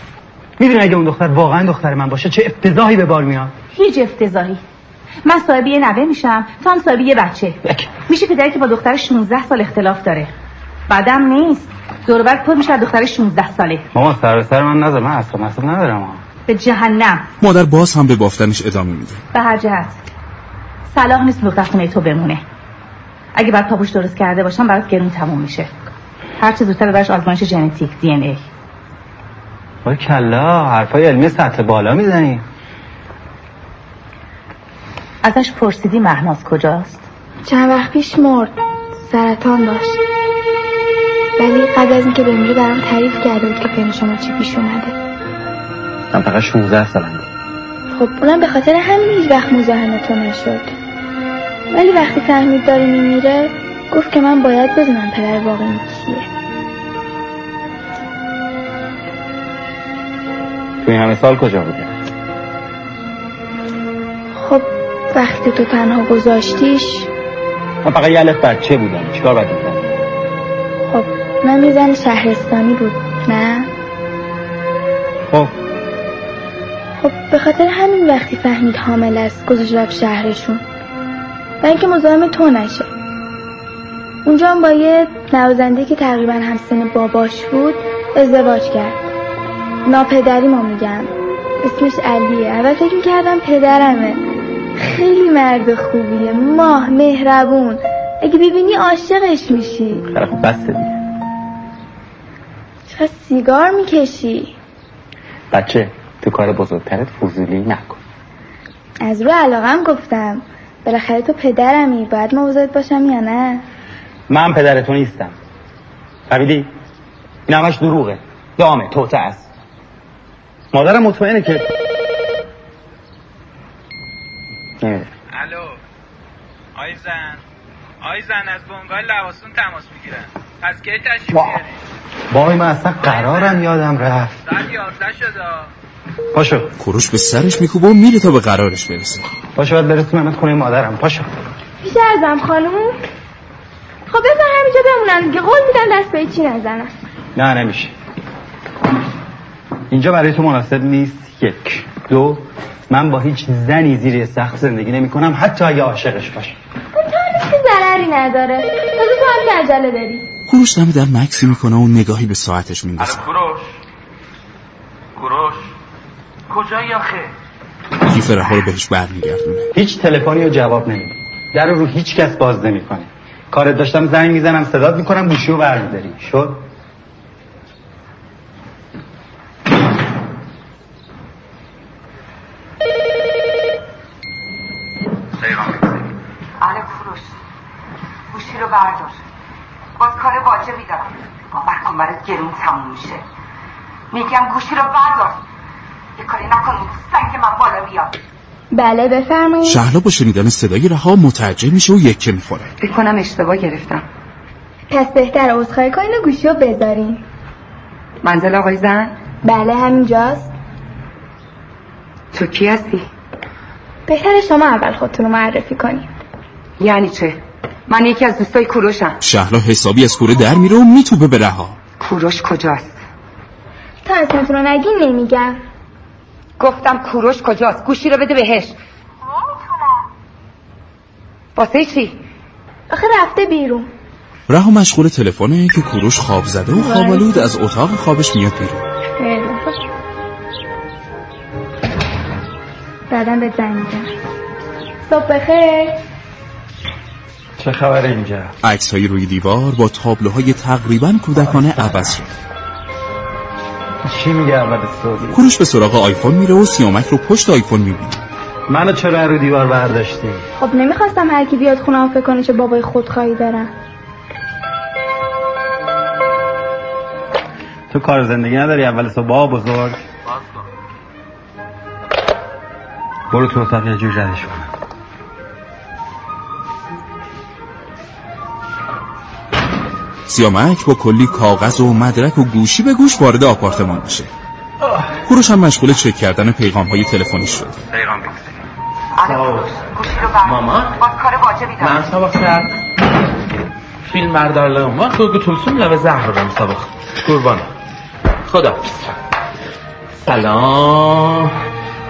می‌دونی اگه اون دختر واقعا دختر من باشه چه افتضاحی به بار میاد؟ هیچ افتضاحی. من صاحب یه نوه میشم تو هم صاحب یه بچه. میشه پدری که با دختر 16 سال اختلاف داره. بعدم نیست. دور بعد پر میشه دختر 16 ساله. ماما سر سر من نذار. من اصلا اصلا ندارم. به جهنم. مادر باز هم به بافتنش ادامه میده. به هر جهت. صلاح نیست دختر خونه تو بمونه. اگه بعد پاپوش درست کرده باشم برات گرون تموم میشه. هر چه زودتر براش آزمایش ژنتیک دی ان ای. وای کلا حرفای علمی سطح بالا می‌زنی. ازش پرسیدی مهناز کجاست؟ چند وقت پیش مرد سرطان داشت. ولی قبل از اینکه بمیره برام تعریف کرده بود که پین شما چی پیش اومده. من فقط 16 سالم خب اونم به خاطر همین هیچ وقت مزاحم تو نشد. ولی وقتی فهمید داره میمیره گفت که من باید بدونم پدر واقعی کیه. تو این همه سال کجا بودی؟ خب وقتی تو تنها گذاشتیش من فقط یه الف بچه بودم. چیکار باید می‌کردم؟ خب من میزن شهرستانی بود نه؟ خب. خب به خاطر همین وقتی فهمید حامل است گذاشت رفت شهرشون. و اینکه مزاحم تو نشه. اونجا هم با یه نوازنده که تقریبا همسن باباش بود ازدواج کرد. ناپدری ما میگم اسمش علیه. اول فکر می‌کردم پدرمه. خیلی مرد خوبیه. ماه مهربون. اگه ببینی عاشقش میشی. خب بسته دیگه. چقدر سیگار می‌کشی. بچه تو کار بزرگترت فضولی نکن. از رو علاقم گفتم. بالاخره تو پدرمی باید مواظبت باشم یا نه؟ من پدر تو نیستم. فهمیدی؟ این همش دروغه. دامه توته است. مادرم مطمئنه که. الو. آی زن. آی زن از بنگاه لواسون تماس می‌گیرن. پس کی تشریف وا- بیاری؟ وای من اصلا قرارم یادم رفت. ساعت یازده شده. پاشو. کوروش به سرش میکوبه و میره تا به قرارش برسه. پاشو باید برسیم خونه مادرم. پاشو. پیش ازم خانوم؟ خب بذار همینجا بمونن دیگه. قول میدن دست به چی نزنم نه نمیشه. اینجا برای تو مناسب نیست. یک. دو. من با هیچ زنی زیر سخت زندگی نمی کنم حتی اگه عاشقش باشم اون تا که ضرری نداره. تازه تو هم که عجله داری. کوروش دم در مکسی می‌کنه و نگاهی به ساعتش میندازه. کوروش کجایی آخه؟ کیف رها رو بهش برمیگردونه. هیچ تلفنی رو جواب نمیده. در رو هیچ کس باز نمی‌کنه. کارت داشتم زنگ می‌زنم صدات می‌کنم گوشی رو برمیداری شد. آره کوروش گوشی رو بردار. باز کار واجبی دارم. باور کن برات گرون تموم میشه. میگم گوشی رو بردار. یه کاری من بالا بیاد بله بفرمایید. شهلا با شنیدن صدای رها متعجب میشه و یکه می‌خوره. فکر کنم اشتباه گرفتم. پس بهتر عذرخواهی کنین و گوشی رو بذارین منزل آقای زن؟ بله همینجاست. تو کی هستی؟ بهتر شما اول خودتون رو معرفی کنین یعنی چه؟ من یکی از دوستای کوروشم. شهلا حسابی از کوره در میره و میتوبه به رها. کوروش کجاست؟ تا اسمتون رو نگین نمیگم. گفتم کوروش کجاست؟ گوشی رو بده بهش. واسه چی؟ آخه رفته بیرون. رها مشغول تلفنه که کوروش خواب زده و خوابالود از اتاق خوابش میاد بیرون. بعدا به زنگ می‌زنم. صبح بخیر. چه خبره اینجا؟ عکس های روی دیوار با تابلوهای تقریبا کودکانه عوض شد چی میگه اول صبح کوروش به سراغ آیفون میره و سیامک رو پشت آیفون می‌بینه. منو چرا رو دیوار برداشتی؟ خب نمی‌خواستم هر کی بیاد خونه فکر کنه چه بابای خودخواهی دارم. تو کار زندگی نداری؟ اول صبح با بزرگ. برو تو اتاق یه جور ردش کن. سیامک با کلی کاغذ و مدرک و گوشی به گوش وارد آپارتمان میشه. کوروش هم مشغول چک کردن پیغام های تلفنی شد پیغام باز کار واجبی دارم. من سابق سر. فیلم بردار لما خوگو تلسون لبه زهر رو سابق قربان. خدا. سلام.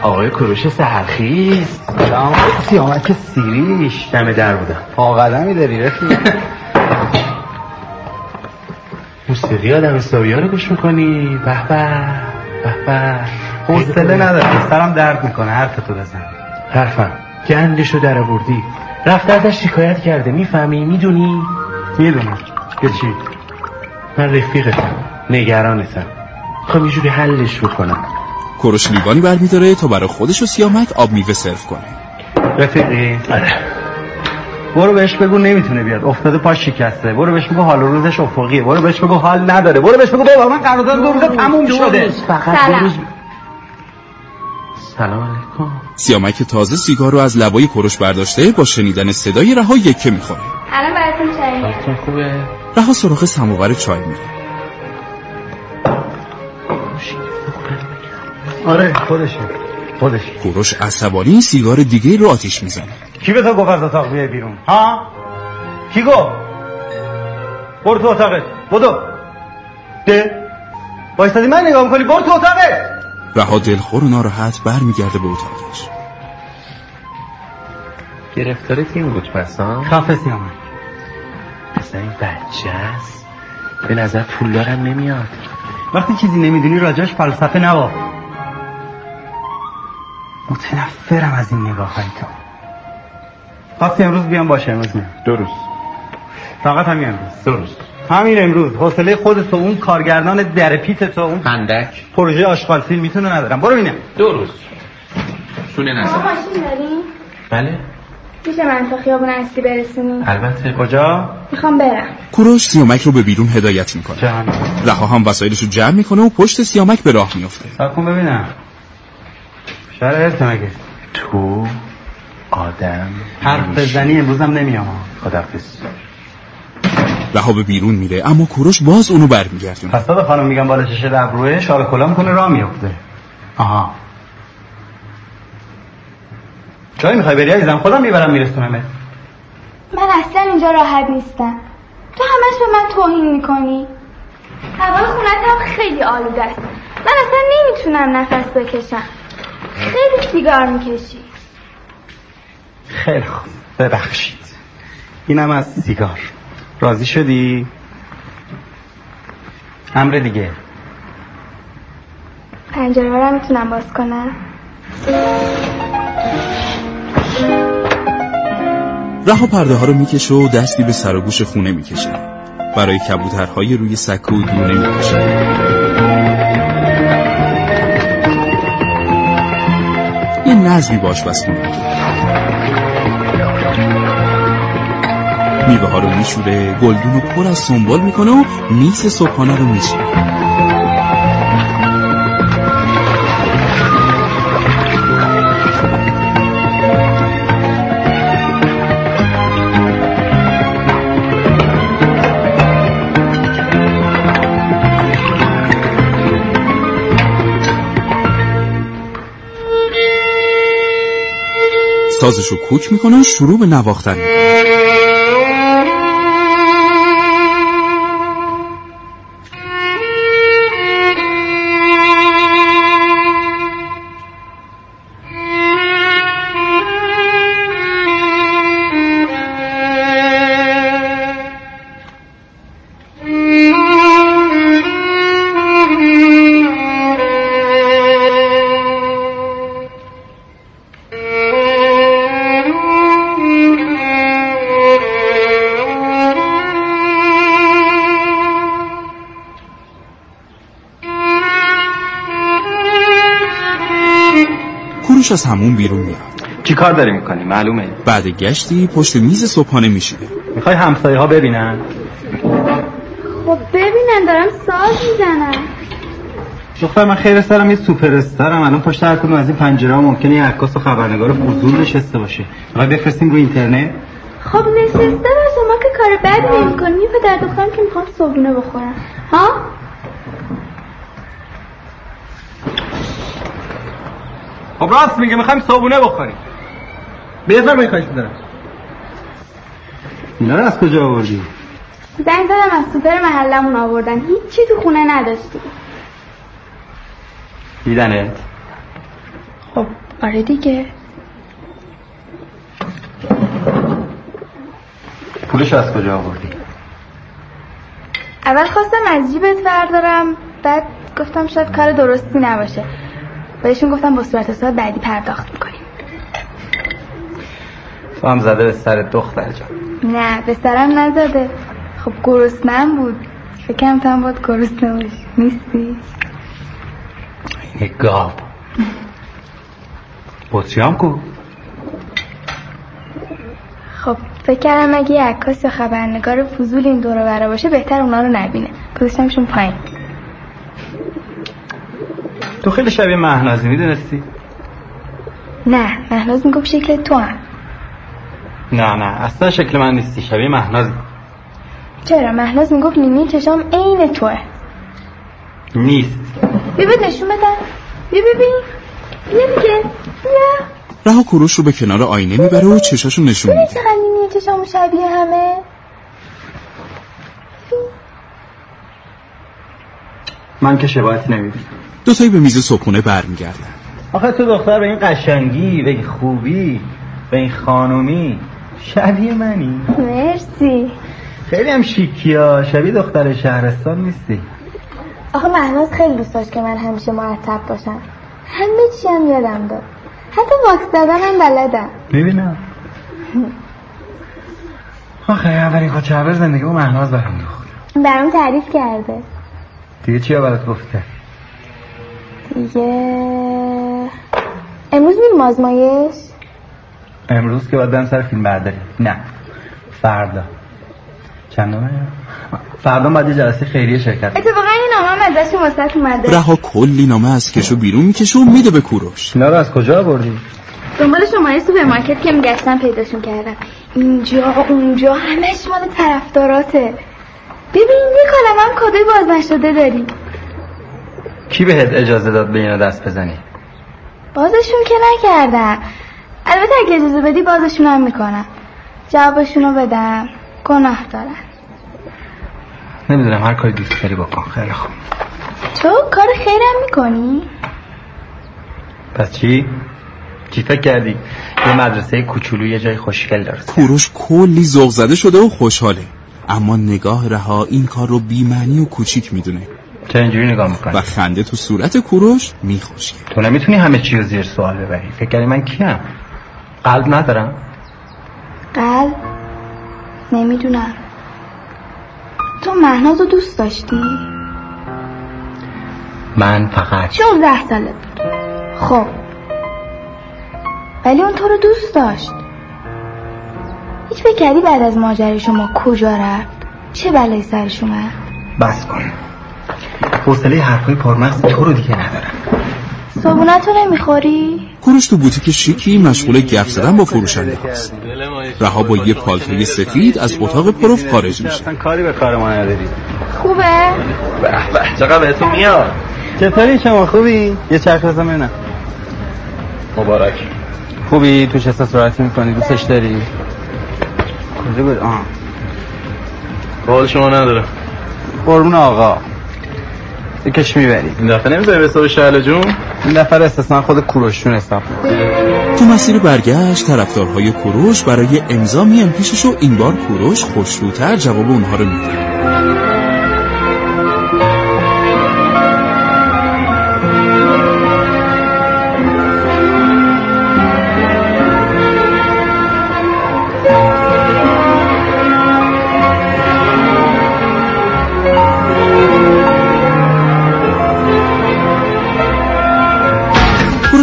آقای کروش سهرخیز. سلام. سیامک سیریش. دم در بودم. پا قدمی داری رفیق. موسیقی آدم حسابی ها رو گوش می‌کنی؟ به به به به. حوصله نداره سرم درد می‌کنه. حرف تو بزن. حرفم. گندشو در آوردی. رفته ازش شکایت کرده. می‌فهمی؟ می‌دونی؟ می‌دونم. که چی؟ من رفیقتم. نگرانتم. خب یه جوری حلش بکنم. کوروش لیوانی برمیداره تا برای خودش و سیامک آب میوه سرو کنه. رفیقی؟ برو بهش بگو نمی‌تونه بیاد. افتاده پاش شکسته. برو بهش بگو حال روزش افقیه. برو بهش بگو حال نداره. برو بهش بگو بابا من قرارداد دو روزه تموم شده. فقط سلام. روز سلام علیکم. سیامک تازه سیگار رو از لبای کوروش برداشته با شنیدن صدای رها یکه می‌خوره. الان براتون چای. خوبه؟ رها سراغ سماور چای میره. آره خودشه. خودش کوروش عصبانی سیگار دیگه رو آتیش می‌زنه. کی به تو گفت از اتاق بیای بیرون ها کی گفت برو تو اتاقت بدو ده وایستادی من نگاه می‌کنی برو تو اتاقت رها دلخور و ناراحت برمیگرده به اتاقش. گرفتاره تیم بود پس ها؟ خفه سیامک اصلا این بچه است؟ به نظر پولدارم نمیاد. وقتی چیزی نمی‌دونی راجاش فلسفه نوا متنفرم از این نگاه های تو. خواستی امروز بیام باشه امروز نه دو روز. فقط همین امروز. دو روز. همین امروز. حوصله خودت و اون کارگردان در پیت تو اون فندک پروژه آشغال فیلم می‌تونه ندارم. برو ببینم دو روز. شونه نزن ماشین داریم بله. میشه من تا خیابون اصلی برسونی؟ البته. کجا؟ می‌خوام برم. کوروش سیامک رو به بیرون هدایت می‌کنه. رها هم وسایلش رو جمع می‌کنه و پشت سیامک به راه میفته کن ببینم. شرایط مگه تو؟ آدم حرف بزنی امروزم نمیام. خدافز رها به بیرون میره اما کوروش باز اونو برمیگردونه. پس به خانم میگم بالا چشه ابروه شال کلا می‌کنه راه میفته آها. جایی می‌خوای بری عزیزم؟ خودم می‌برم میرسونمت. من اصلا اینجا راحت نیستم. تو همش به من توهین می‌کنی؟ هوای خونت هم خیلی آلوده است. من اصلا نمی‌تونم نفس بکشم. خیلی سیگار می‌کشی. خیلی خوب. ببخشید. اینم از سیگار. راضی شدی؟ امر دیگه. پنجره رو می‌تونم باز کنم. رها پرده ها رو می‌کشه و دستی به سر و گوش خونه می‌کشه. برای کبوترهای روی سکه و دونه می‌کشه. یه نظمی باش بس خونه میوه ها رو میشوره گلدون رو پر از سنبال می‌کنه و میز صبحانه رو میشینه سازش رو کوک می‌کنه و شروع به نواختن. می‌کنه از همون بیرون میاد. چی کار داری می‌کنی؟ معلومه. بعد گشتی پشت میز صبحانه میشینه می‌خوای همسایه ها ببینن؟ خب ببینن دارم ساز می‌زنم دختر من خیر سرم یه سوپر استارم. الان پشت هر کدوم از این پنجره ها ممکنه یه عکاس و خبرنگار فضول نشسته باشه. می‌خوای بفرستیم رو اینترنت؟ خب نشسته باشه ما که کار بدی نمی‌کنیم. یه پدر دخترم که می‌خوام صبحونه بخورم ها خب راست میگه می‌خوایم صابونه بخوریم. بفرمایید میخواهش میدارم اینا رو از کجا آوردی؟ زنگ زدم از سوپر محلمون آوردن. هیچی تو خونه نداشتی. دیدنت؟ خب آره دیگه. پولش از کجا آوردی؟ اول خواستم از جیبت بردارم بعد گفتم شاید کار درستی نباشه. بهشون گفتم با صورت حساب بعدی پرداخت می‌کنیم. تو هم زده به سر دختر جان. نه به سرم نزده. خب گرسنم بود. فکرم تو هم باید گرسنه باشی. نیستی؟ یه گاب بطریام کو؟ خب فکر کردم اگه عکاس یا خبرنگار فضول این دور برا باشه بهتر اونا رو نبینه. گذاشتمشون پایین. تو خیلی شبیه مهنازی می‌دونستی؟ نه مهناز می‌گفت شکل تو هم. نه نه اصلا شکل من نیستی شبیه مهنازی. چرا؟ مهناز می‌گفت نینی چشام عین توه. نیست. ببین نشون بدم. بیا ببین بیا. دیگه. بیا. رها کوروش رو به کنار آینه می‌بره و چشاشو نشون میده. چقدر نیمیه چشامو شبیه همه. من که شباهتی نمی‌بینم دوتایی به میز صبحونه برمیگردن. آخه تو دختر به این قشنگی به این خوبی به این خانومی شبیه منی. مرسی. خیلی هم شیکی ها شبیه دختر شهرستان نیستی. آخه مهناز خیلی دوست داشت که من همیشه مرتب باشم. همه چی هم یادم داد. حتی واکس زدن هم بلدم. می‌بینم. آخه اولین خود زندگی با مهناز برم دوخت. برام تعریف کرده. دیگه چی برات گفته دیگه امروز میریم آزمایش؟ امروز که باید برم سر فیلم برداری نه. فردا. چندمه فردا باید یه جلسه خیریه شرکت. اتفاقا این نامه هم ازش واست اومده. رها کلی نامه از کشو بیرون می‌کشه و میده به کوروش. اینا رو از کجا آوردی دنبال شماره سوپرمارکت که میگشتم پیداشون کردم. اینجا اونجا همش مال طرفداراته. ببین یه کالم هم کادوی باز نشده داریم. کی بهت اجازه داد به اینا دست بزنی؟ بازشون که نکردم البته اگه اجازه بدی بازشون هم می‌کنم جوابشونو بدم. گناه دارن. نمی‌دونم هر کاری دوست داری بکن. خیلی خوب. تو کار خیرم می‌کنی؟ پس چی؟ چی فکر کردی؟ یه مدرسه کوچولو یه جای خوشگل داره کوروش کلی ذوق زده شده و خوشحاله. اما نگاه رها این کار رو بیمعنی و کوچیک می‌دونه. چه اینجوری نگاه می‌کنی؟ و خنده تو صورت کوروش میخوشه تو نمی‌تونی همه چی رو زیر سوال ببری. فکر کردی من کیم؟ قلب ندارم؟ قلب؟ نمی‌دونم. تو مهناز رو دوست داشتی؟ من فقط 16 سالت بود. خب. ولی اون تو رو دوست داشت. هیچ فکر کردی بعد از ماجرای شما کجا رفت؟ چه بلایی سرش اومد؟ بس کن. حوصله حرفای پرمغز تو رو دیگه ندارم. صابونت رو نمی‌خوری؟ کوروش تو بوتیک شیکی مشغول گپ زدن با فروشنده هست. رها با یه پالتوی سفید از اتاق پروف خارج میشه. اصلا کاری به کار ما نداری. خوبه؟ به به. چقدر بهتون میاد؟ چطوری شما؟ خوبی؟ یه چرخ بزن ببینم. مبارک. خوبی؟ توش احساس راحتی می‌کنی؟ دوستش داری؟ کجا بود؟ آه قول شما نداره. قربون آقا. یکش می‌بری. این دفعه نمی‌ذاری به حساب شهل جون؟ این دفعه استثنا خود کوروشون حساب تو مسیر برگشت طرفدارهای کوروش برای امضا میان پیشش و این بار کوروش خوشروتر جواب اونها رو میده.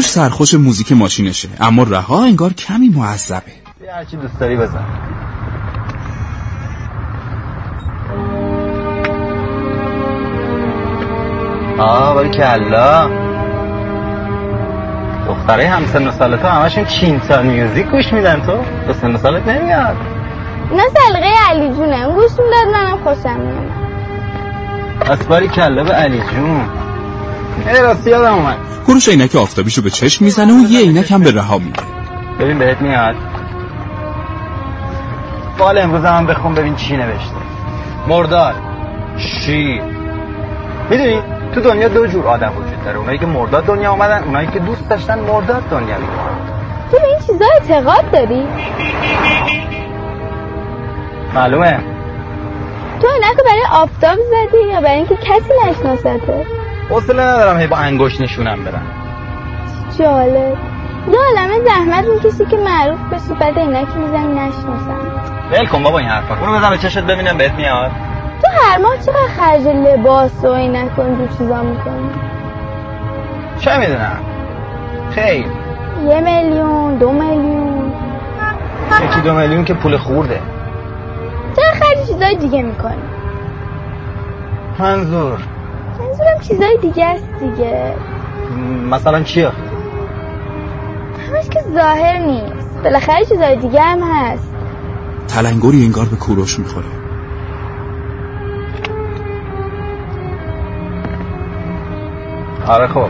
کوروش سرخوش موزیک ماشینشه. اما رها انگار کمی معذبه. یه هرچی دوست داری بزن. آه باری کلا. دختره همسن و سال تو همشون چینتا میوزیک گوش میدن تو؟ به سن و سالت نمیاد. نه سلقه علی جونه گوش می‌داد منم خوشم میاد پس باری کلا به علی جون. ای راستی یادم اومد. کوروش عینک آفتابیشو به چشم می‌زنه و یه عینک هم به رها میده. ببین بهت میاد. فال امروز هم بخون ببین چی نوشته. مرداد. شیر می‌دونی تو دنیا دو جور آدم وجود داره. اونایی که مرداد دنیا آمدن اونایی که دوست داشتن مرداد دنیا بیان تو به این چیزا اعتقاد داری؟ معلومه. تو اینکو برای آفتاب زدی یا برای اینکه کسی نشناسته؟ حوصله ندارم هی با انگشت نشونم برم جالب. دو عالمه زحمت می‌کشی که معروف بشی بعد اینکی می‌زنی نشناسن. ول کن بابا این حرفا. اونو بزن به چشت ببینم بهت میاد. تو هر ماه چقدر خرج لباس و اینک و اینجور چیزا می‌کنی؟ چه می‌دونم؟ خیلی. یه میلیون دو میلیون. یکی دو میلیون که پول خورده. چرا خرج چیزای دیگه می‌کنی؟ منظور. منظورم چیزای دیگه است دیگه. مثلا چیه؟ همش که ظاهر نیست. بالاخره چیزای دیگه هم هست. تلنگری انگار به کوروش می‌خوره. آره خب.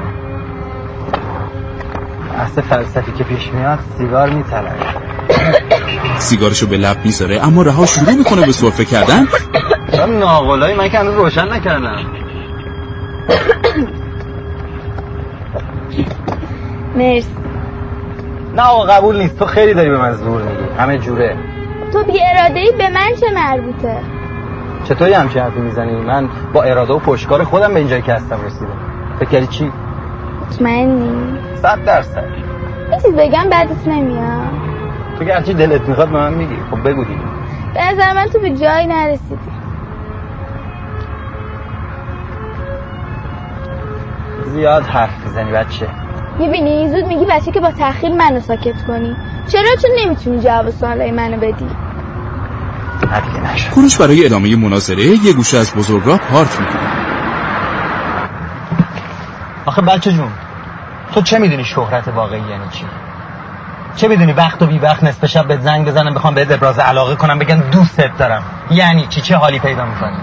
بحث فلسفی که پیش میاد سیگار میطلبه سیگارشو به لب می‌ذاره اما رها شروع می‌کنه به سرفه کردن. ناقلای من که هنوز روشن نکردم. مرسی. نه آقا قبول نیست. تو خیلی داری به من زور میگی همه جوره. تو بی اراده ای به من چه مربوطه؟ چطوری همچین حرفی می‌زنی؟ من با اراده و پشتکار خودم به اینجایی که هستم رسیدم. فکر کردی چی؟ مطمئنی؟ صد درصد. یه چیز بگم بعدت نمیاد. تو که هرچی دلت می‌خواد به من میگی. خب بگو دیگه. به نظر من تو به جایی نرسیدی. زیاد حرف می‌زنی بچه. می‌بینی زود میگی بچه که با تأخیر منو ساکت کنی. چرا؟ چون نمی‌تونی جواب سوالای منو بدی. کوروش برای ادامه مناظره یه گوشه از بزرگراه پارک می‌کنه. آخه بچه جون تو چه می‌دونی شهرت واقعی یعنی چی؟ چه می‌دونی وقت و بی وقت نصف شب به زنگ بزنم بخوام بهت ابراز علاقه کنم بگن دوستت دارم. یعنی چی؟ چه حالی پیدا می‌کنی؟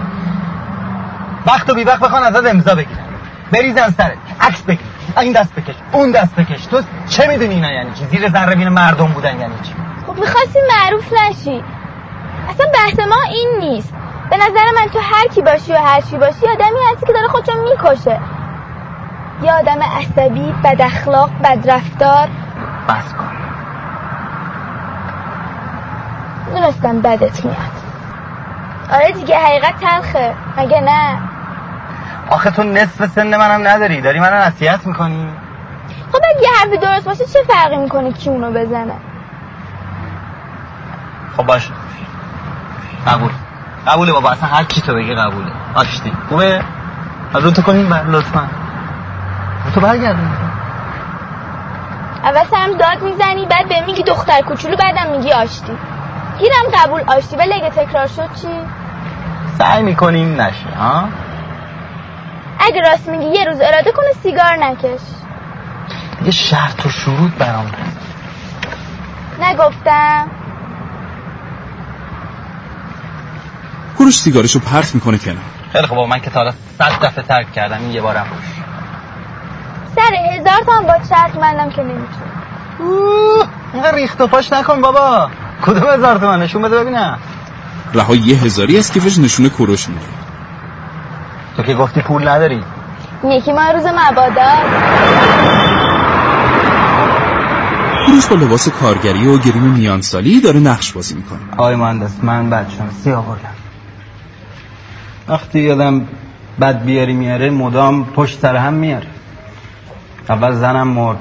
وقت و بی وقت بخوان ازت امضا بگیرن. بریزن سرت. عکس بگیر. این دست بکش اون دست بکش. تو چه می‌دونی اینا یعنی چی؟ زیر ذره بین مردم بودن یعنی چی؟ خب می‌خواستی معروف نشی. اصلا بحث ما این نیست. به نظر من تو هر کی باشی و هر چی باشی آدمی هستی که داره خودشو می‌کشه. یا آدم عصبی بد اخلاق بد رفتار بس کن. دونستم بدت میاد. آره دیگه حقیقت تلخه. مگه نه؟ آخه تو نصف سن منم نداری. داری منو نصیحت می‌کنی؟ خب اگه حرفی درست باشه چه فرقی می‌کنه کی اونو بزنه؟ خب باشه قبول. قبوله بابا اصلا هر کی تو بگی قبوله. آشتی خوبه؟ از رو تو کنیم بر لطفا. تو برگردون. اول سرم داد می‌زنی بعد به میگی دختر کوچولو بعدم میگی آشتی. گیرم قبول آشتی ولی اگه تکرار شد چی؟ سعی می‌کنیم نشه ها؟ اگه راست میگی یه روز اراده کنه سیگار نکش. یه شرط و شروط برام نگفتم. کوروش سیگارشو پرت می‌کنه کنار. خیلی خب من که تا حالا صد دفعه ترک کردم این یه بارم. سر هزار تا هم با چرخ مندم که نمی‌تونم اینقدر ریخت و پاش نکن بابا. کدوم هزار تومن نشون بده ببینم. رها یه هزاری از کیفش نشونه کوروش میده. تو که گفتی پول نداری. یکی ما روز مبادا. کوروش با لباس کارگری و گریم میانسالی داره نقش بازی می‌کنه. آقای مهندس من بچم سی آوردم وقتی یادم بد بیاری میاره مدام پشت سر هم میاره. اول زنم مرد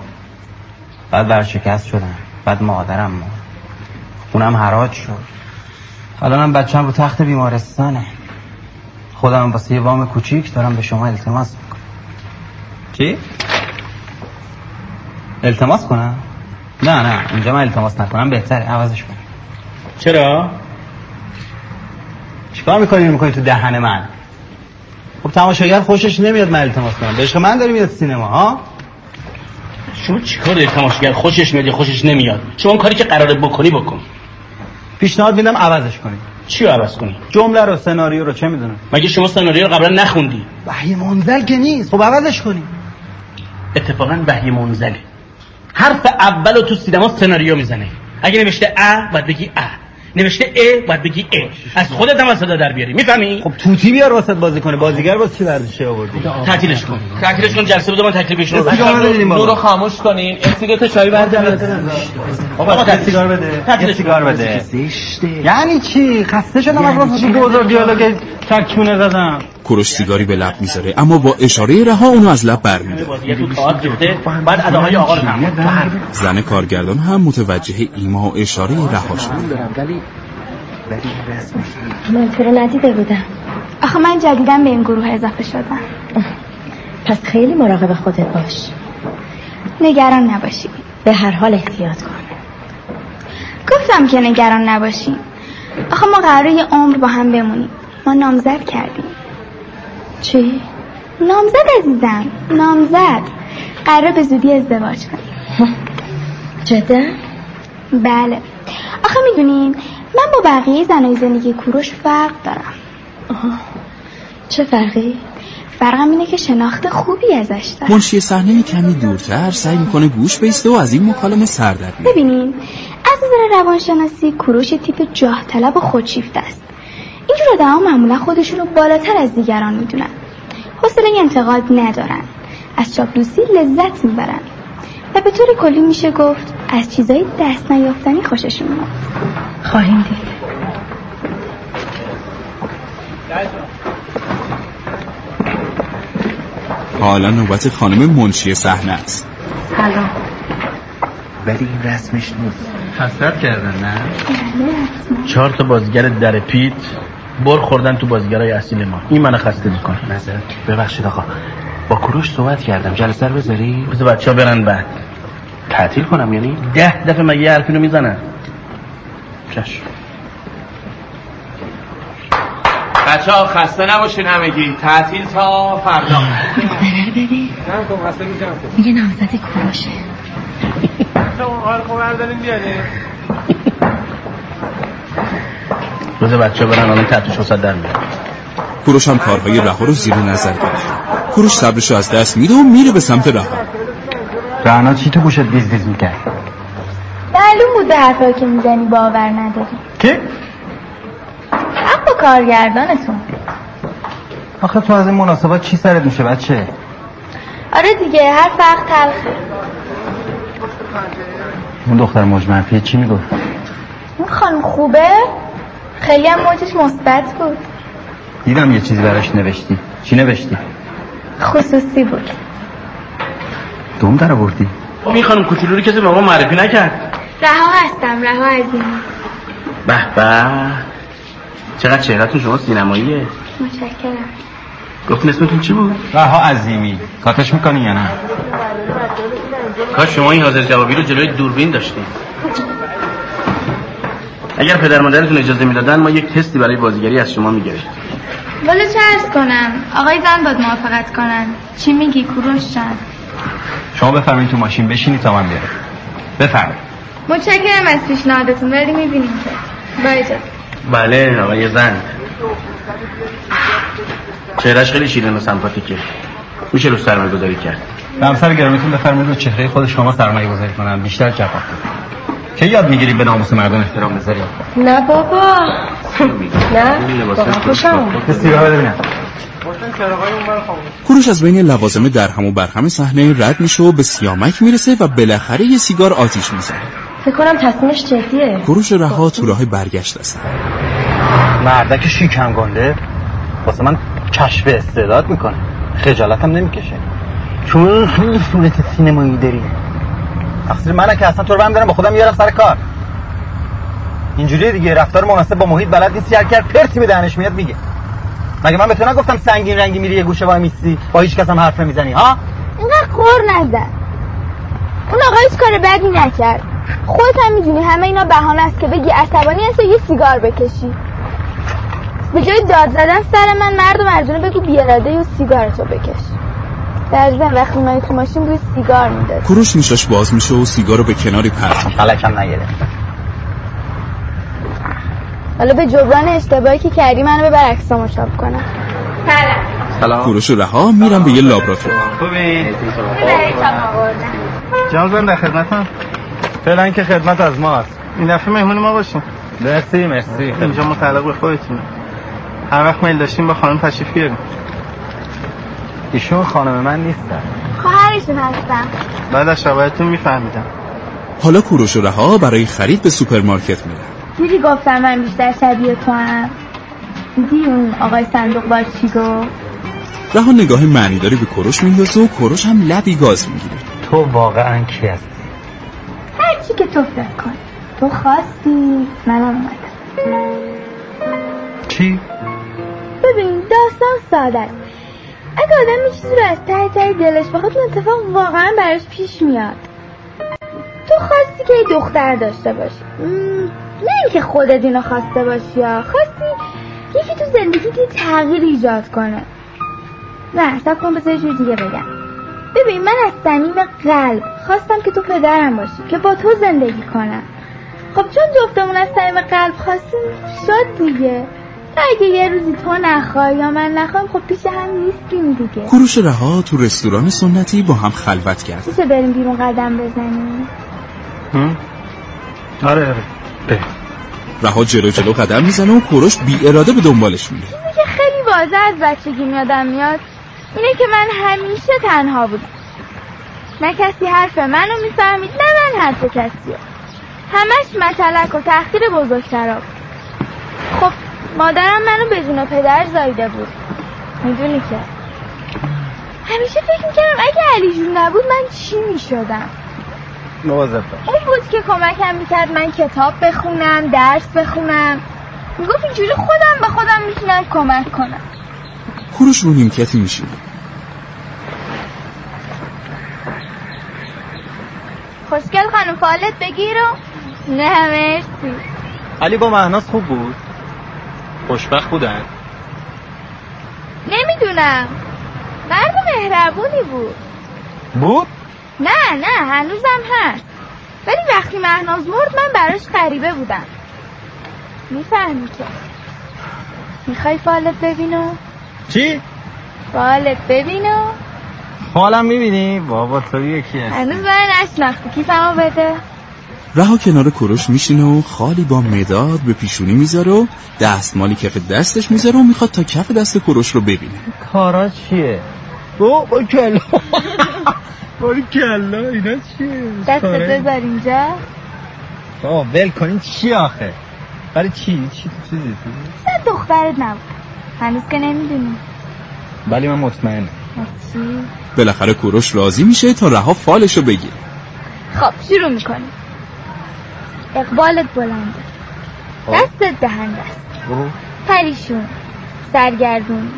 بعد برشکست شدم بعد مادرم مرد. خونم حراج شد. حالا هم بچم رو تخت بیمارستانه. خودم واسه یه وام کوچیک دارم به شما التماس می‌کنم. چی؟ التماس کنم؟ نه نه اینجا من التماس نکنم بهتره عوضش کنم. چرا؟ چیکار می‌کنی؟ می‌کنی تو دهن من؟ خب تماشاگر خوشش نمیاد من التماس کنم. به عشق من داری میاد سینما ها؟ شما چیکار داری؟ تماشاگر خوشش میاد یا خوشش نمیاد؟ شما اون کاری که قراره بکنی بکن. پیشنهاد میدم عوضش کنی. چی عوض کنی؟ جمله رو سناریو رو چه می‌دونم؟ مگه شما سناریو رو قبلا نخوندی؟ وحی منزل که نیست. خب عوضش کنی. اتفاقا وحی منزله. حرف اول رو تو سینما سناریو می‌زنه. اگه نوشته ا باید بگی ا. نوشته ا باید بگی ا از خودت هم صدا در بیاری. می‌فهمی؟ خب توتی بیار واسط بازی کنه. بازیگر واسه چی ورزشی آوردی؟ تعطیلش کن. تعطیلش کن جلسه بود من تکلیفش رو نور رو خاموش کنین. اسیگار چای بردارید آقا سیگار بده یه سیگار بده. یعنی چی؟ خسته شدم از واسه بزرگ دیالوگ چکونه زدم. کوروش سیگاری به لب می‌ذاره. اما با اشاره رها اونو از لب برمیده بعد اداهای آقا رو زن کارگردان هم متوجه ایما و اشاره رها شد من تو رو ندیده بودم. آخه من جدیدم به این گروه اضافه شدم. پس خیلی مراقب خودت باش. نگران نباشی. به هر حال احتیاط کن. گفتم که نگران نباشی. آخه ما قراره یه عمر با هم بمونیم. ما نامزد کردیم. چی؟ نامزد عزیزم نامزد قراره به زودی ازدواج کنیم جدا؟ بله آخه می‌دونین من با بقیه زنای زندگی کوروش فرق دارم آها. چه فرقی؟ فرقم اینه که شناخت خوبی ازش دارم منشی صحنه کمی دورتر سعی می‌کنه گوش بیسته و از این مکالمه سر در بیاره. ببینین از نظر روانشناسی کوروش تیپ جاه طلب و خودشیفته است اینجور آدم‌ها معمولا خودشون رو بالاتر از دیگران می‌دونن. حوصله انتقاد ندارن. از چاپلوسی لذت می‌برن. و به طور کلی میشه گفت از چیزای دست نیافتنی خوششون میاد. خواهیم دید. حالا نوبت خانم منشی صحنه است. سلام. ولی این رسمش نیست. حسرت کردن نه؟ چهار تا بازیگر در پیت. بر خوردن تو بازیگرای اصیل ما این منو خسته می‌کنه. نظر ببخشید آقا. با کروش صحبت کردم. جلسه رو بذاری؟ بذار بچه ها برن بعد. تعطیل کنم یعنی؟ ده دفعه مگه یه حرفی رو می‌زنن؟ چشم بچه ها خسته نباشین همگی. تعطیل تا فردا. رو ببین میگه نامزد کوروشه بذار بچه برن الان تحت شوصد در میاد کوروش هم کارهای رها رو زیر نظر گرفت. کوروش صبرش رو از دست میده و میره به سمت رها. رعنا چی تو گوشت بیز بیز می‌کرد؟ معلوم بود به حرفایی که می‌زنی باور نداری. که؟ حق با کارگردانتون. آخه تو از این مناسبات چی سرت میشه بچه؟ آره دیگه هر فرق تلخه اون دختر مجمعفیه چی می‌گفت؟ اون خانم خوبه؟ خیلی هم موجش مثبت بود. دیدم یه چیزی براش نوشتی. چی نوشتی؟ خصوصی بود. دوم در آوردی؟ خب این خانم کوچولو رو کسی به ما معرفی نکرد. رها هستم رها عزیزی به به. چقدر چهرهتون شما سینماییه؟ متشکرم. گفتین اسمتون چی بود؟ رها عظیمی. کاتش می‌کنی یا نه؟ کاش شما این حاضر جوابی رو جلوی دوربین داشتین. اگر پدر مادرتون اجازه می‌دادن ما یک تستی برای بازیگری از شما می‌گرفتیم. والا چه ارز کنم؟ آقای زن باید موافقت کنن. چی میگی؟ کوروش جان. شما بفرمایید تو ماشین بشینی تا من بیارم بفرمایید. متشکرم از پیشنهادتون. ولی می‌بینیم. که با اجازه بله آقای زن. چهرش خیلی شیرین و سمپاتیکه. میشه رو سرمایه گذاری کرد. به همسر گرامیتون بفرمایید رو چهره خود شما سرمایه گذاری کنم بیشتر جواب که یاد می‌گیری به ناموس مردم احترام بذاری؟ نه بابا. نه. واقعا خوشم ببینم کوروش از بین لوازم درهم و برهم صحنه رد میشه و به سیامک می‌رسه و بالاخره یه سیگار آتیش می‌زنه. فکر کنم تصمیمش جدیه. کوروش رها تو راه برگشت است. مردک شیکم گنده واسه من کشف استعداد می‌کنه. خجالتم نمی‌کشه. چون خیلی صورت سینمایی داری. تقصیر منه که اصلا تو رو دارم با خودم میارم سر کار. اینجوری دیگه رفتار مناسب با محیط بلد نیستی هر کار پرتی به دهنش میاد میگه. مگه من به تو نگفتم سنگین رنگی میری یه گوشه وای میستی با هیچ کس هم حرف نمی‌زنی ها؟ اینقدر قور نزن. اون آقا هیچ کار بدی نکرد. خودت هم می‌دونی همه اینا بهانه است که بگی عصبانی هست یه سیگار بکشی. به جای داد زدن سر من مرد و مرجانه بگو بیاراده و سیگارتو بکش. در وقتی اومدی تو ماشین بوی سیگار می‌داد کوروش میشاش باز میشه و سیگار رو به کناری پرت می‌کنه. نگرفت حالا به جبران اشتباهی که کردی منو به برعکسامو چاپ کنم. سلام. کوروش و رها میرن به یه لابراتوار. خوبی جناب در خدمتم فعلا که خدمت از ماست این دفعه مهمون ما باشیم مرسی مرسی. اینجا متعلق به خودتونه. هر وقت میل داشتیم با خانم تشریف بیاریم ایشون خانم من نیستن. خواهرشون هستم بعد از شباهتتون میفهمیدم. حالا کوروش و رها برای خرید به سوپرمارکت میرن. دیدی گفتم من بیشتر شبیه تو هم. دیدی اون آقای صندوق باز چی گفت؟ رها نگاه معنیداری به کوروش میندازه و کوروش هم لبی گاز می‌گیره. تو واقعا کی هستی؟ هر چی که تو فکر کن. تو خواستی منم اومدم. چی؟ ببین داستان ساده است. اگه آدم یه چیزی رو از ته ته دلش بخواد اون اتفاق واقعا براش پیش میاد. تو خواستی که یه دختر داشته باشی. نه اینکه خودت اینو خواسته باشی یا خواستی یکی تو زندگیت یه تغییر ایجاد کنه. نه سب کن بذار جور دیگه بگم. ببین من از صمیم قلب خواستم که تو پدرم باشی که با تو زندگی کنم. خب چون جفتمون از صمیم قلب خواستیم شد دیگه. اگه یه روزی تو نخوای یا من نخوایم خب پیش هم نیستیم دیگه. کوروش رها تو رستوران سنتی با هم خلوت کرد. میشه بریم بیرون قدم بزنیم؟ آره آره. رها جلو جلو قدم می‌زنه و کوروش بی اراده به دنبالش میره. که خیلی واضح از بچگی میادم میاد. اینه که من همیشه تنها بودم نه کسی حرف منو می‌فهمید نه من حرف کسی همش متلک و تحقیر بزرگترا خب مادرم منو به جون پدر زایده بود. می‌دونی که. همیشه فکر می‌کردم اگه علی جون نبود من چی می‌شدم؟ مواظب باش. اون بود که کمکم می‌کرد من کتاب بخونم درس بخونم. می‌گفت اینجوری خودم به خودم می‌تونم کمک کنم. کوروش رو نیمکتی میشینه خوشگل خانم فالت بگیر و نه مرسی. علی با مهناز خوب بود؟ خوشبخت بودن؟ نمی‌دونم. مرد مهربونی بود. بود؟ نه نه هنوزم هست. ولی وقتی مهناز مرد من براش غریبه بودم. می‌فهمی که. می‌خوای فالت ببینو؟ چی؟ فالت ببینو. حالم می‌بینی؟ بابا تو یکی هست هنوز من نشناختی. کیفمو بده. رها کنار کوروش میشینه و خالی با مداد به پیشونی می‌ذاره و دستمالی کف دستش می‌ذاره و می‌خواد تا کف دست کوروش رو ببینه کارا چیه؟ با با کلا باری کلا اینا چیه؟ دست بذار اینجا آه ول کنین چی آخه؟ برای چی؟ چی چیزی؟ شاید دخترت نبود هنوز که نمی‌دونی ولی من مطمئنم چی؟ بالاخره کوروش راضی میشه تا رها فالش رو بگیره خب شروع می‌کنیم اقبالت بلنده دستت دهنده است. پریشون. سرگردون.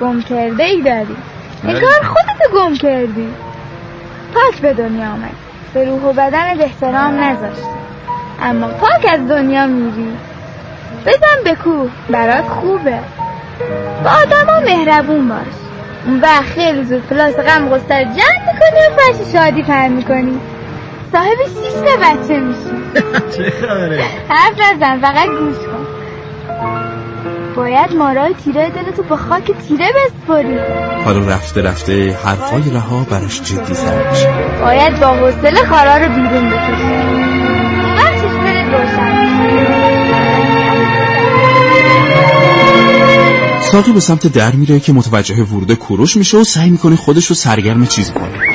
گم کرده ای داری انگار خودتو گم کردی. پاک به دنیا آمد. به روح و بدنت احترام نذاشتی اما پاک از دنیا میری. بزن به کوه. برات خوبه. با آدم مهربون باش. وقت خیلی زود پلاس غم غصه رو جمع می‌کنی و فرش شادی پر می‌کنی. صاحب شیش تا بچه میشی چه خبره؟ حرف نزن فقط گوش کن. باید مارای تیره دلتو به خاک تیره بسپاری حالا رفته رفته حرفای رها براش جدی تر میشه. باید با حوصله خارا رو بیرون بکشی روشن. ساقی به سمت در میره که متوجه ورود کوروش میشه و سعی می‌کنه خودش رو سرگرم چیزی کنه.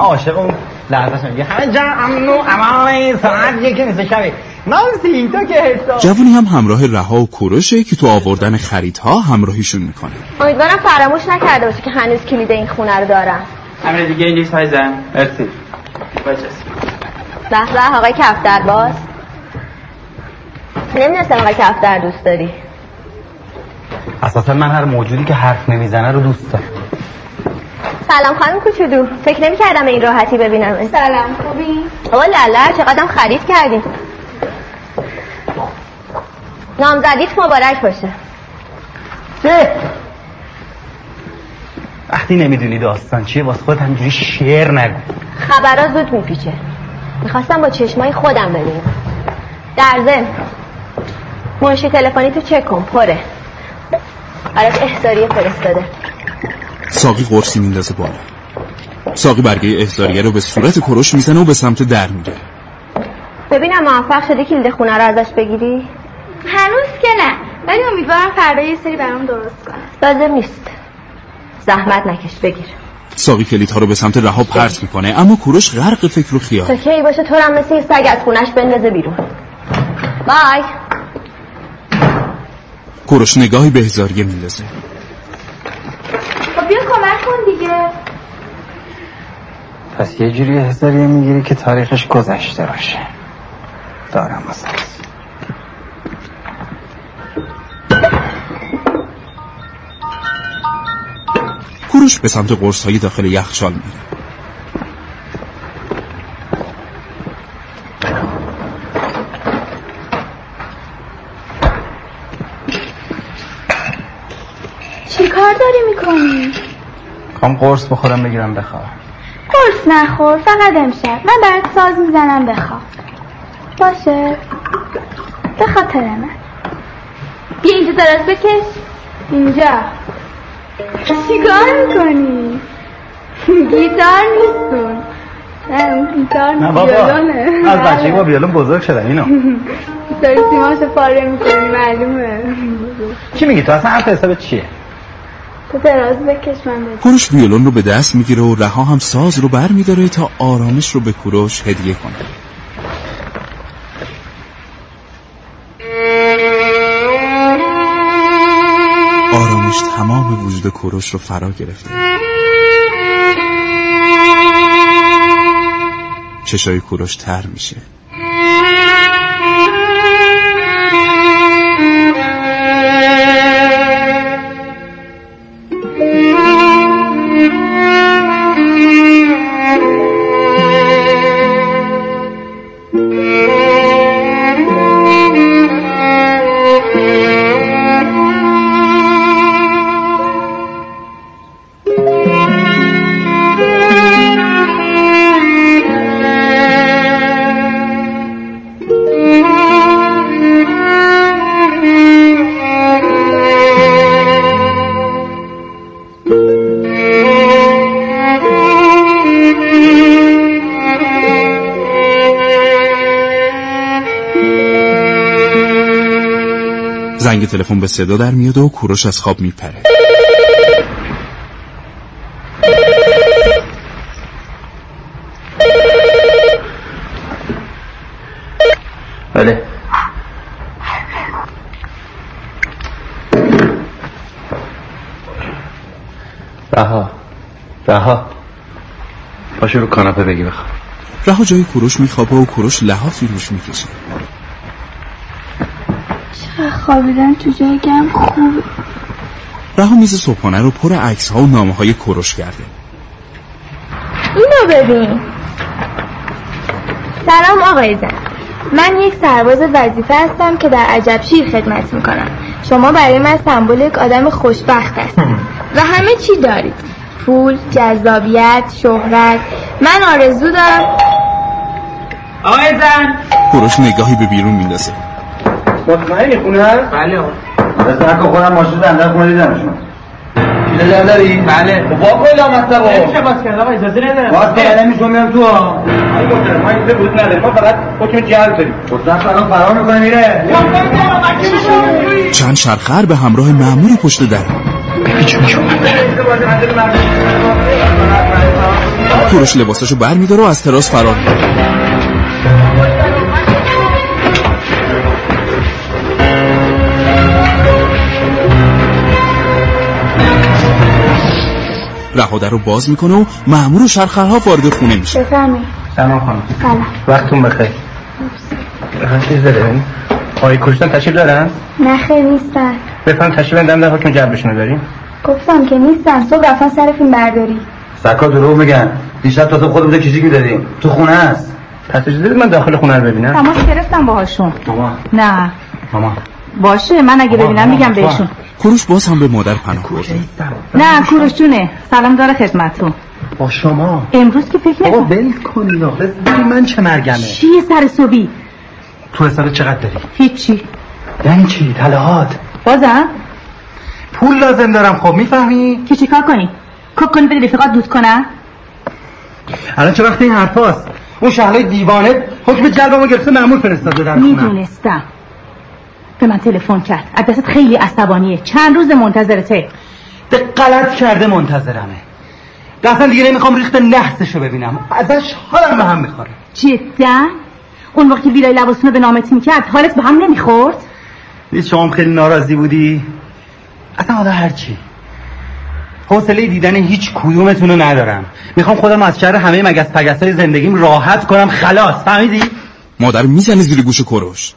من عاشق اون لحظه همه جا امنو امان ساعت یکی نیست شبه نانسی تو که حساب جوونی هم همراه رها و کوروشه که تو آوردن خریدها همراهیشون می‌کنه. امیدوارم فراموش نکرده باشه که هنوز کلید این خونه رو دارم. امر دیگه این نیست زن. مرسی. به به آقای کفتر باز. نمی‌دونستم آقای کفتر دوست داری. اساسا من هر موجودی که حرف نمی‌زنه رو دوست دارم. سلام خانم کوچولو. فکر نمی کردم این راحتی ببینم سلام خوبی؟ آقا لالا چقدر خرید کردیم نامزدیت مبارک باشه. چه؟ وقتی نمی‌دونی داستان چیه واسه خودت همینجوری شعر نگو. خبرها زود میپیچه. می‌خواستم با چشمای خودم ببینم. در ضمن منشی تلفنی تو چک کن پره. برات احضاریه فرستاده. ساقی قرصی میندازه بالا. ساقی برگه احضاریه رو به صورت کوروش می‌زنه و به سمت در میره ببینم موفق شدی کلید خونه رو ازش بگیری؟ هنوز که نه ولی امیدوارم فردا یه سری برام درست کنه لازم نیست. زحمت نکش بگیر. ساقی کلیدها رو به سمت رها پرت می‌کنه اما کوروش غرق فکر و خیال. تا کی باشه تو هم مثل سگ از خونش بندازه بیرون. بای. کوروش نگاهی به احضاریه میندازه. خب بیا کمک کن دیگه. پس یه جوری احضاریه می‌گیری که تاریخش گذشته باشه. دارم واسه. کوروش به سمت قرص های داخل یخچال میره چی کار داری می‌کنی؟ خوام قرص بخورم بگیرم بخواب. قرص نخور فقط امشب. من برات ساز می‌زنم بخواب. باشه. به خاطر من. بیا اینجا دراز بکش. اینجا. چیکار می‌کنی؟ گیتار نیستون نه اون گیتار نه بابا. از بچه با ویولون بزرگ شدن اینو. داری سیماشو پاره می‌کنی معلومه. چی میگی تو؟ اصلا حرف حساب چیه؟ کوروش ویولون رو به دست می‌گیره و رها هم ساز رو بر میداره تا آرامش رو به کوروش هدیه کنه. آرامش تمام وجود کوروش رو فرا گرفته. چشای کوروش تر میشه. تلفن به صدا در میاد و کوروش از خواب میپره. بله. رها. رها. پاشو رو کاناپه بگی بخواب. رها جای کوروش میخوابه و کوروش لحافی روش می‌کشه. خوابیدن تو جای گرم خوبه رها میز صبحانه رو پر عکس ها و نامه های کوروش کرده. اینو ببین. سلام آقای زن. من یک سرباز وظیفه هستم که در عجب شیر خدمت می‌کنم. شما برای من سمبل یک آدم خوشبخت هستید و همه چی دارید. پول، جذابیت، شهرت. من آرزو دارم آقای زن. کوروش نگاهی به بیرون میندازه. مطمئنی خونه هست؟ بله. بس نکن خودم ماشین بنده خونه دیدمشون داری؟ بله. خب با کلا مطلب؟ نمیشه باز کرد آقا اجازه ندارم باز که نمیشون میام تو ها ما اینجا بود نداریم ما فقط حکم جلب داریم خودت الان فرار می‌کنه میره. چند شرخر به همراه مأمور پشت در. کوروش لباساشو بر میداره و از تراس فرار می‌کنه. رها در رو باز می‌کنه و مأمور و شرخرها وارد خونه میشه. بفرمایید. سلام خانم. سلام. وقتون بخیر. چیز آقای کشتن تشریف دارن؟ نه خیر نیستن. بفهم تشریف بندم در حکم جلبشون رو داریم. گفتم که نیستن. صبح رفتن سر فیلم برداری. سکا دروغ میگن. دیشب تا تو خودمون کشیک می‌دادیم. تو خونه است پس اجازه من داخل خونه رو ببینم. تماس گرفتم باهاشون. ماما نه. ماما. باشه من اگه ببینم میگم بهشون. کوروش باز هم به مادر پناه برده. نه کوروش جونه سلام داره خدمتتون. با شما؟ امروز که فکر بابا نکن. ول کنید آخه ببین من چه مرگمه. چیه سر صبحی تو حساب چقدر داری؟ هیچی. یعنی چی؟ طلعات بازم؟ پول لازم دارم خب می‌فهمی؟ که چیکار کنی؟ کوک کنی بده رفیقات دود کنن؟ الان چه وقت این حرفاست؟ اون شهلای دیوانه حکم جلبمو گرفته مأمور فرستاده در خونم می‌دونستم. به من تلفن کرد. از دستت خیلی عصبانیه. چند روز منتظرته. به غلط کرده منتظرمه. اصلا دیگه نمی‌خوام ریخت نحسشو ببینم. ازش حالم به هم می‌خوره. جدا؟ اون وقتی ویلای لباسونو رو به نامت می‌کرد حالت به هم نمی‌خورد؟ دید شما هم خیلی ناراضی بودی؟ اصلا حالا هرچی حوصله دیدن هیچ کدومتون رو ندارم. می‌خوام خودم از شر همه مگس پگس های زندگیم راحت کنم. خلاص. فهمیدی؟ مادر می‌زنه زیر گوش کوروش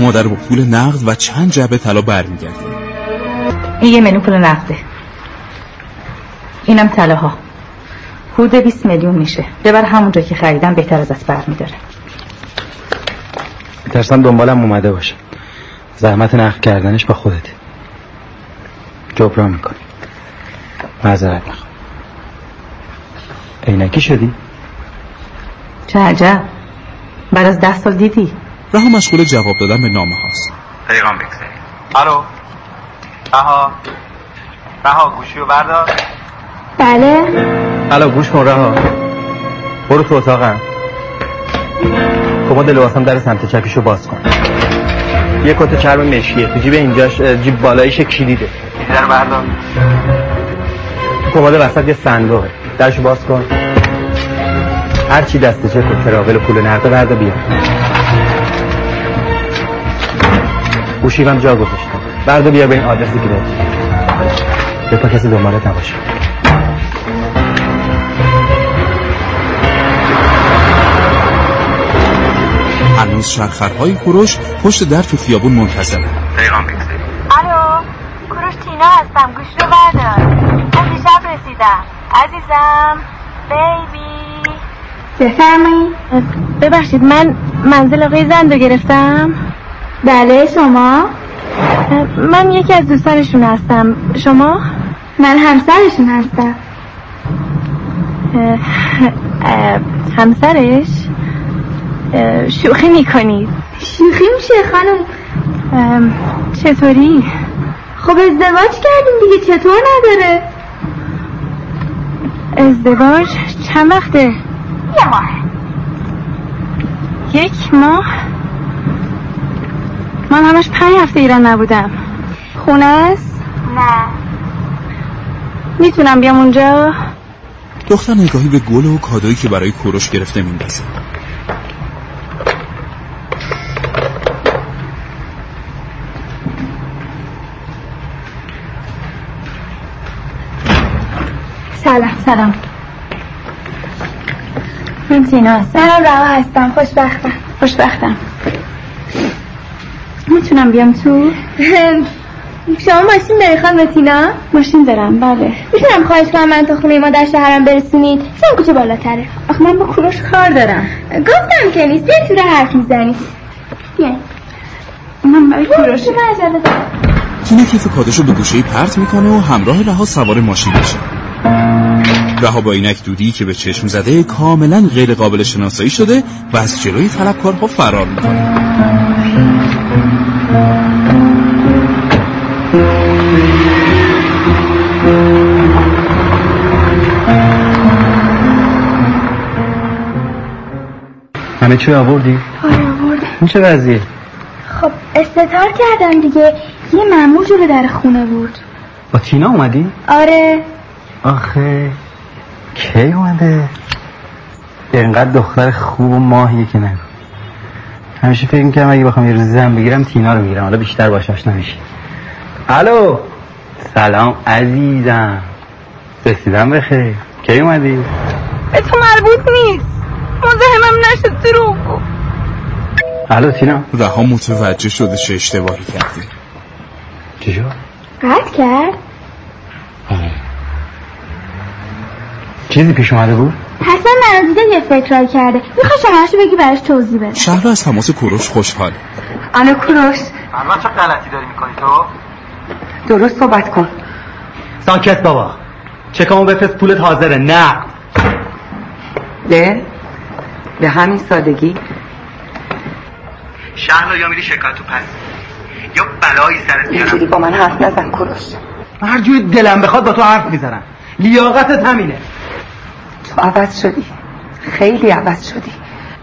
مادر با پول نقد و چند جعبه طلا برمیگرده. این یه منو پول نقده. اینم طلاها. حدود 20 میلیون میشه. ببر همونجا که خریدم بهتر ازت برمیداره. میترسم دنبالم اومده باشه. زحمت نقد کردنش با خودت جبران می‌کنی. معذرت می‌خوام. عینکی شدی؟ چه عجب. بعد از ده سال دیدی. رها مشغول جواب دادن به نامه هاست. پیغام بگذاری الو. رها رها گوشی رو بردار. بله. الو گوش کن رها. برو تو اتاقم. کمد لباسم در سمت چپیشو باز کن. یه کت چرم مشکیه. تو جیب اینجاش جیب بالاییش کلیده. کلیده رو بردار. کمد وسط یه صندوقه. درشو باز کن. هر چی دسته چه کن تراول و پول نقده برده بیا. گوشیمم جا گذاشتم برده بیا به این آدرسی که دادی بپا کسی دنبالت نباشه. هنوز شرخرهای کوروش پشت در تو خیابون منتظره پیغام کوروش تینا هستم. گوش رو بردار. از دیشب رسیدم. عزیزم. بیبی. بفرمایید. ببخشید من منزل آقای زند رو گرفتم. بله شما؟ من یکی از دوستانشون هستم. شما؟ من همسرشون هستم. همسرش؟ شوخی می‌کنید. شوخی میشه خانم. چطوری؟ خب ازدواج کردیم دیگه چطور نداره ازدواج چند وقته؟ یه ماه یک ماه؟ من همش پنج هفته ایران نبودم خونه است؟ نه می‌تونم بیام اونجا؟ دختر نگاهی به گل و کادویی که برای کوروش گرفته میندازه سلام سلام. من تینا هستم. منم رها هستم خوشبختم. خوشبختم. می‌تونم بیام تو؟ شما ماشین داری خانم تینا؟ ماشین دارم بله. می‌تونم خواهش کنم من تا خونه مادر شهرم برسونید. سن کوچه بالاتره. آخه من با کوروش کار دارم. گفتم که نیست بیاید تو رو حرف می‌زنید بیاید من برای کوروش دارم. تینا کیف کادوشو به گوشه پرت می‌کنه و همراه رها سوار ماشین میشه. رها با اینک دودی که به چشم زده کاملا غیر قابل شناسایی شده و از جلوی طلبکارها فرار می‌کنه همه چی آوردی؟ آره آوردم این چه وضعیه؟ خب استتار کردم دیگه یه مامور جلو در خونه بود با تینا اومدی؟ آره آخه کی اومده؟ اینقدر دختر خوب و ماهیه که نگو همیشه فکر می‌کنم اگه بخوام یه روزی زن بگیرم تینا رو می‌گیرم. حالا بیشتر باش آشنا میشی. الو؟ سلام عزیزم. رسیدم بخیر کی اومدی؟ به تو مربوط نیست. مزاحمم نشد دروغ گفت الو تینا رها متوجه شده چه اشتباهی کرده چی شد؟ قطع کرد. چیزی پیش اومده بود؟ حسن منو دیده یه فکرایی کرده. می‌خوای شمارشو بگی براش توضیح بده. شهر از تماس کوروش خوشحاله آنو کوروش. الان چه غلطی داری می‌کنی تو؟ درست صحبت کن. ساکت بابا چکامو بفرست پولت حاضره. نه. به؟ به همین سادگی؟ شهر یا میری شکایت تو پس؟ یا بلایی سرت اینجوری با من حرف نزن کوروش. هر جوری دلم بخواد با تو حرف می‌زنم. لیاقتت همینه. تو عوض شدی. خیلی عوض شدی.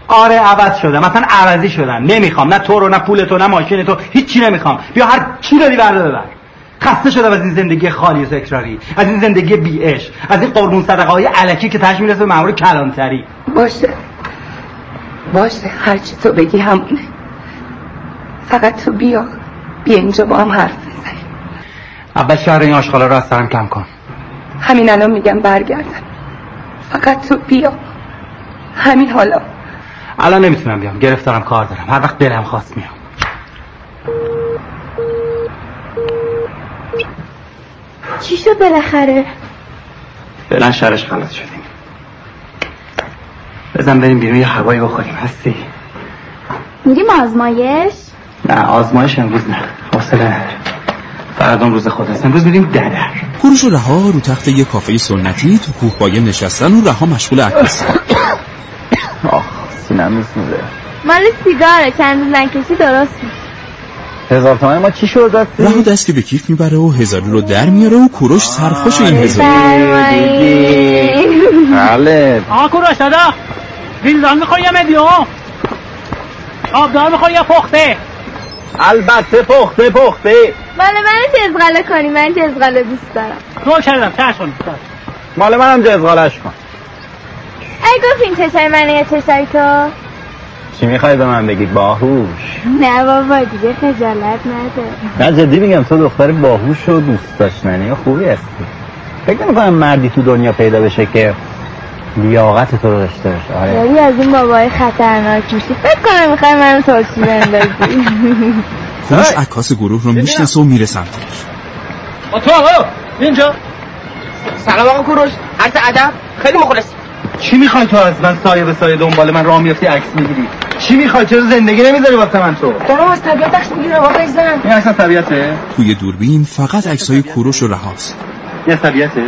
آره عوض شدم. مثلا عوضی شدم. نمی‌خوام. نه تو رو نه پول تو نه ماشین تو. هیچی نمی‌خوام. بیا هر چی داری برده ببر. خسته شدم از این زندگی خالی و تکراری. از این زندگی بیعش از این قربون صدقه های علکی که تش می‌رسه به مامور کلانتری. باشه. باشه. هرچی تو بگی همونه. فقط تو بیا. بیا اینجا با هم حرف بزنیم. اول شهر این آشغالا رو از سرم کم کن. همین الان میگم برگردم. فقط تو بیا. همین حالا. الان نمی‌تونم بیام. گرفتارم کار دارم. هر وقت دلم خواست میام. چی شد بالاخره؟ فعلا شرش خلاص شدیم بزن بریم بیرون یه هوایی بخوریم. هستی؟ میریم آزمایش؟ نه آزمایش امروز نه. حوصله نداره فردا روز خود است امروز میریم ددر کوروش و رها رو تخت یه کافه سنتی تو کوهپایه نشستن و رها مشغول عکاسی آخ سینم میسوزه مال سیگاره چند روز نکشی درست هزار تومن ما چی شد؟ راستی؟ رها دست که به کیف می‌بره و هزاری رو در میاره و کوروش سرخوش این هزاری بله. آقا کوروش دادا ویلدان می‌خوای یا مدیوم آبدار می‌خوای یا پخته؟ البته پخته پخته. مال من جزغاله کنی؟ من جزغاله دوست دارم. رول کردم چشم مال منم جزغالش کن. ای گفت این چشای منه یا چشای تو؟ چی می‌خوای به من بگی؟ باهوش. نه بابا دیگه خجالت نده. نه جدی میگم تو دختر باهوش و دوست داشتنی و خوبی هستی. فکر نمی‌کنم مردی تو دنیا پیدا بشه که لیاقت تو رو داشته باشه. آره. یعنی از این بابای خطرناک میشی. فکر کنم می‌خوای منو ترسی بندازی کوروش عکاس گروه رو می‌شناسه و میره سمتش. تو آقا اینجا. سلام آقا کوروش. عرض ادب. خیلی مخلص چی می‌خوای تو از من سایه به سایه دنبال من راه میفتی عکس می‌گیری؟ چی می‌خوای؟ چرا زندگی نمی‌ذاری واسه من تو؟ دارم از طبیعت عکس می‌گیرم آقا زن این اصلا طبیعته؟ توی دوربین فقط عکسای کوروش و رهاست. یه طبیعته.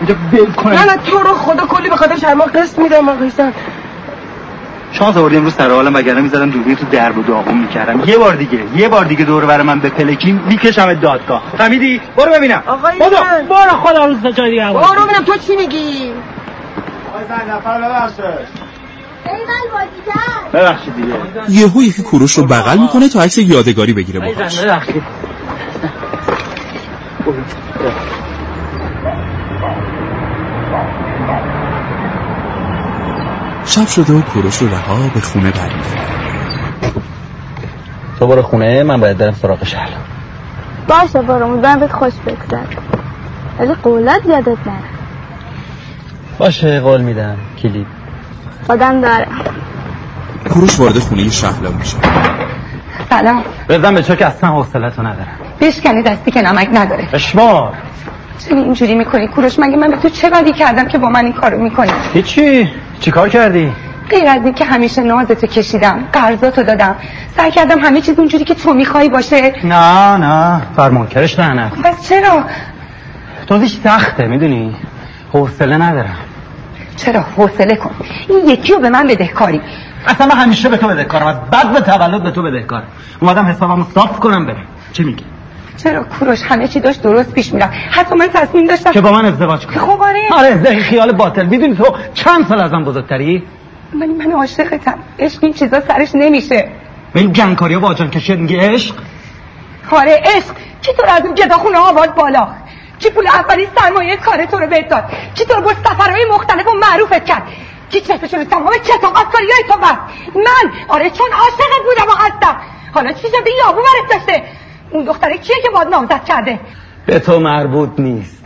اینجا بل کنه. نه نه تو رو خدا کلی به خاطر شرما قسط میدم آقا زن شانس آوردی امروز سر حالم وگرنه می‌زدم دوربین تو درب و داغون می‌کردم. یه بار دیگه یه بار دیگه دور بر من به پلکین می‌کشم دادگاه. فهمیدی؟ برو ببینم. آقا برو برو خدا روز جای دیگه برو ببینم تو چی میگی؟ ببخشید دیگه. یهو یکی کوروش رو بغل می‌کنه تا عکس یادگاری بگیره باهاش. شب شده و کوروش و رها به خونه برمیگردن تو برو خونه من باید برم سراغ شهر. باشه برو. امیدوارم بهت خوش بگذر ولی قولات یادت نره. باشه قول میدم. کلید. آدم داره. کوروش وارد خونه شهلا میشه. سلام. بزن به چه که اصلا حوصلتو ندارم. بشکنی دستی که نمک نداره. اشمار چرا اینجوری می‌کنی؟ کوروش مگه من به تو چه بدی کردم که با من این کارو می‌کنی؟ هیچی. چیکار کردی؟ غیر از این که همیشه نازتو کشیدم قرضاتو دادم. سعی کردم همه چیز اونجوری که تو می‌خوای باشه. نه نه. فرمانکرش نه پس چرا؟ توضیح سخته می‌دونی؟ حوصله ندارم. چرا؟ حوصله کن. این یکی رو به من بدهکاری اصلا من همیشه به تو بدهکارم. از بعد به تولد به تو بدهکارم. اومدم حسابمو صاف کنم برم. چی میگی؟ چرا کوروش همه چی داشت درست پیش می‌رفت؟ حتی من تصمیم داشتم که با من ازدواج کنی. خب آره. آره خیال باطل. می‌دونی تو چند سال ازم بزرگتری؟ ولی من عاشقتم. عشق این چیزا سرش نمیشه. به این و واجان کشید میگه عشق؟ آره عشق. چطور از اون گداخونه آورد بالا؟ کی پول اولی سرمایه کار تو رو بهت داد؟ چطور برد سفرهای مختلف و معروفت کرد؟ کی چشمشون تمام کتاقت کاری های تو بست؟ من آره چون عاشقت بودم و هستم. حالا چی شده؟ یابو برت داشته. اون دختره کیه که باد نامزد کرده؟ به تو مربوط نیست.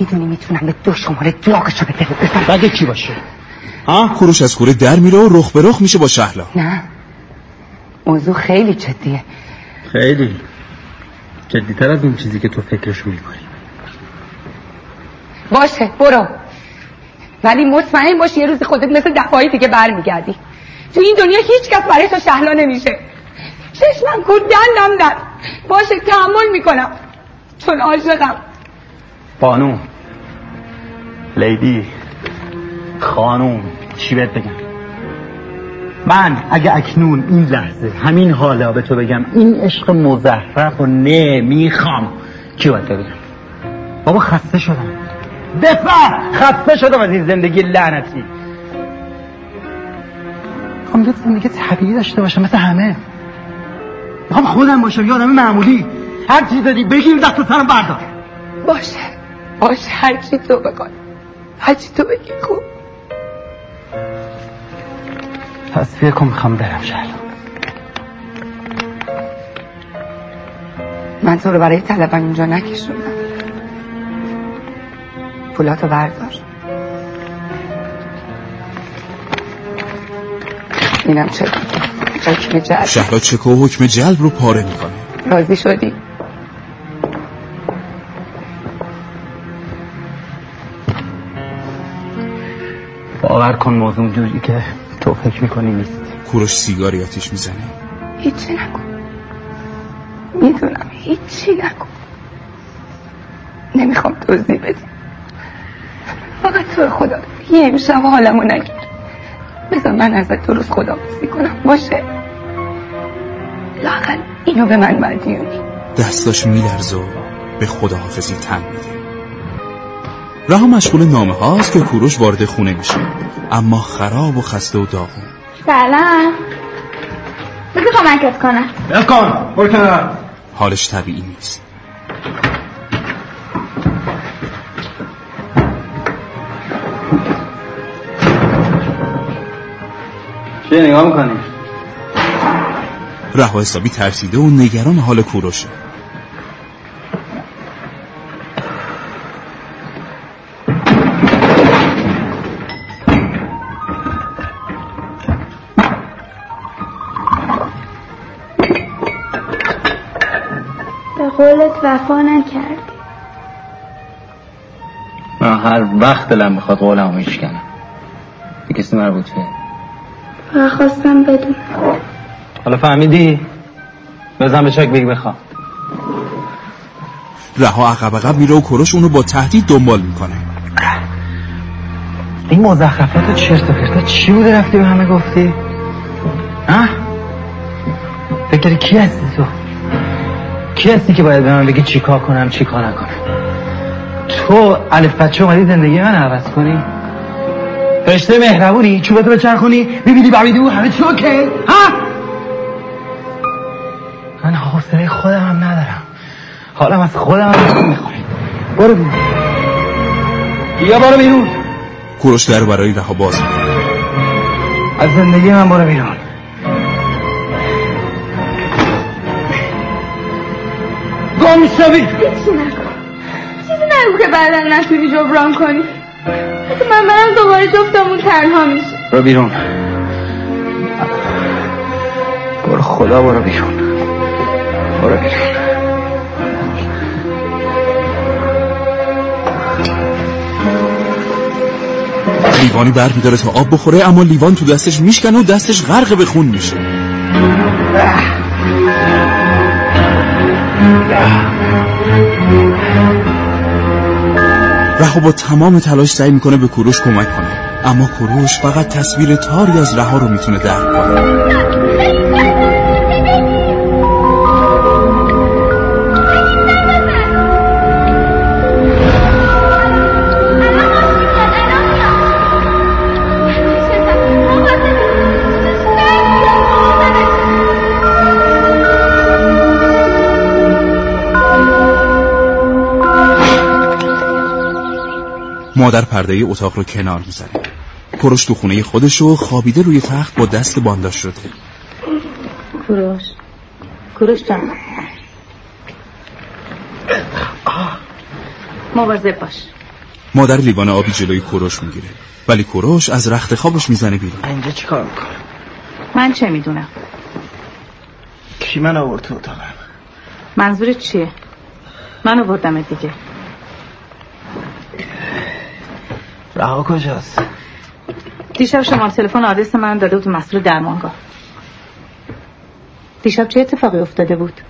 می‌دونی می‌تونم به دو شماره دلاغشو به بزنم بگه کی باشه؟ ها؟ کوروش از کوره در میره و رخ به رخ میشه با شهلا. نه. موضوع خیلی جدیه. خیلی. جدیتر از اون چیزی که تو فکرشو می‌کنی. باشه برو. ولی مطمئن باش یه روز خودت مثل دفعه دیگه برمیگردی. تو این دنیا هیچ کس برای تو شهلا نمیشه. چشمم کور دندم در باشه تحمل می‌کنم. چون عاشقم. بانو. لیدی. خانوم. چی بهت بگم؟ من اگه اکنون این لحظه همین حالا به تو بگم این عشق مزخرف و نمی‌خوام. چی باید بگم؟ بابا خسته شدم. بفر خسته شدم از این زندگی لعنتی. یه زندگی طبیعی داشته باشم مثل همه. می‌خوام خودم باشم یه آدم معمولی. هر چی دادی بگیر دست سرم بردار. باشه باشه هر چی تو بکن هر چی تو بگی خوب پس فکر کن می‌خوام برم شهلا من تو رو برای طلبم اینجا نکشوندم پولاتو بردار. اینم چه؟ حکم جلب. شهلا چک و حکم جلب رو پاره می‌کنه. راضی شدی؟ باور کن موضوع جوری که تو فکر می‌کنی نیست. کوروش سیگاری آتیش می‌زنه. هیچی نکن می‌دونم هیچی نکن نمی‌خوام توضیح بدی فقط تو خدا. یه امشب حالمو نگیر. بذار من ازت درست خدا کنم باشه؟ لاقل اینو به من مدیونی دستاش میلرز و به خداحافظی تن میده. رها مشغول نامه هاست که کوروش وارد خونه میشه. اما خراب و خسته و داغون. سلام. بذار کمکت کنم. بکن برو حالش طبیعی نیست. چه نگاه می‌کنی؟ رها حسابی ترسیده و نگران حال کوروشه به قولت وفا نکردی من هر وقت دلم می‌خواد قولمو میشکنم به کسی مربوطه فقط خواستم بدونم حالا فهمیدی؟ بزن به چک بگی بخواه رها عقب عقب میره و کوروش اونو با تهدید دنبال می‌کنه این مزخرفات و چرت و پرتا چی بوده رفتی به همه گفتی؟ ها؟ فکر کی هستی تو؟ کی هستی که باید به من بگی چی کار کنم چی کار نکنم تو الف بچه اومدی زندگی من عوض کنی فرشته مهربونی؟ چوبتو بچرخونی ببینی ببینی او همه چی اوکی؟ ها؟ من حوصله خودم هم ندارم. حالم از خودم هم می‌خوری برو بیرون. بیا برو بیرون. کوروش در برای رها باز می‌کنه. از زندگی من برو بیرون. گم شوی. هیچی نکن چیزی نگو که بعدا نتونی جبران کنی. من برم دوباره جفتمون تنها میشه برو بیرون. برو خدا برو بیرون. برو بیرون. لیوانی بر میداره تا آب بخوره اما لیوان تو دستش میشکنه و دستش غرق به خون میشه. رها با تمام تلاش سعی می‌کنه به کوروش کمک کنه. اما کوروش فقط تصویر تاری از رها رو می‌تونه درک کنه. مادر پرده اتاق رو کنار می‌زنه. کوروش تو خونه خودش رو خوابیده روی تخت با دست بانداش شده. کوروش کوروش جان. مواظب باش. مادر لیوان آبی جلوی کوروش می‌گیره. ولی کوروش از رخت خوابش می‌زنه بیرون. اینجا چیکار می‌کنه من چه می‌دونم؟ کی من آورد تو اتاقم؟ منظورت چیه؟ من آوردم دیگه. رها کجاست؟ دیشب شما تلفن آدرس من داده بود مسئول درمانگاه. دیشب چه اتفاقی افتاده بود؟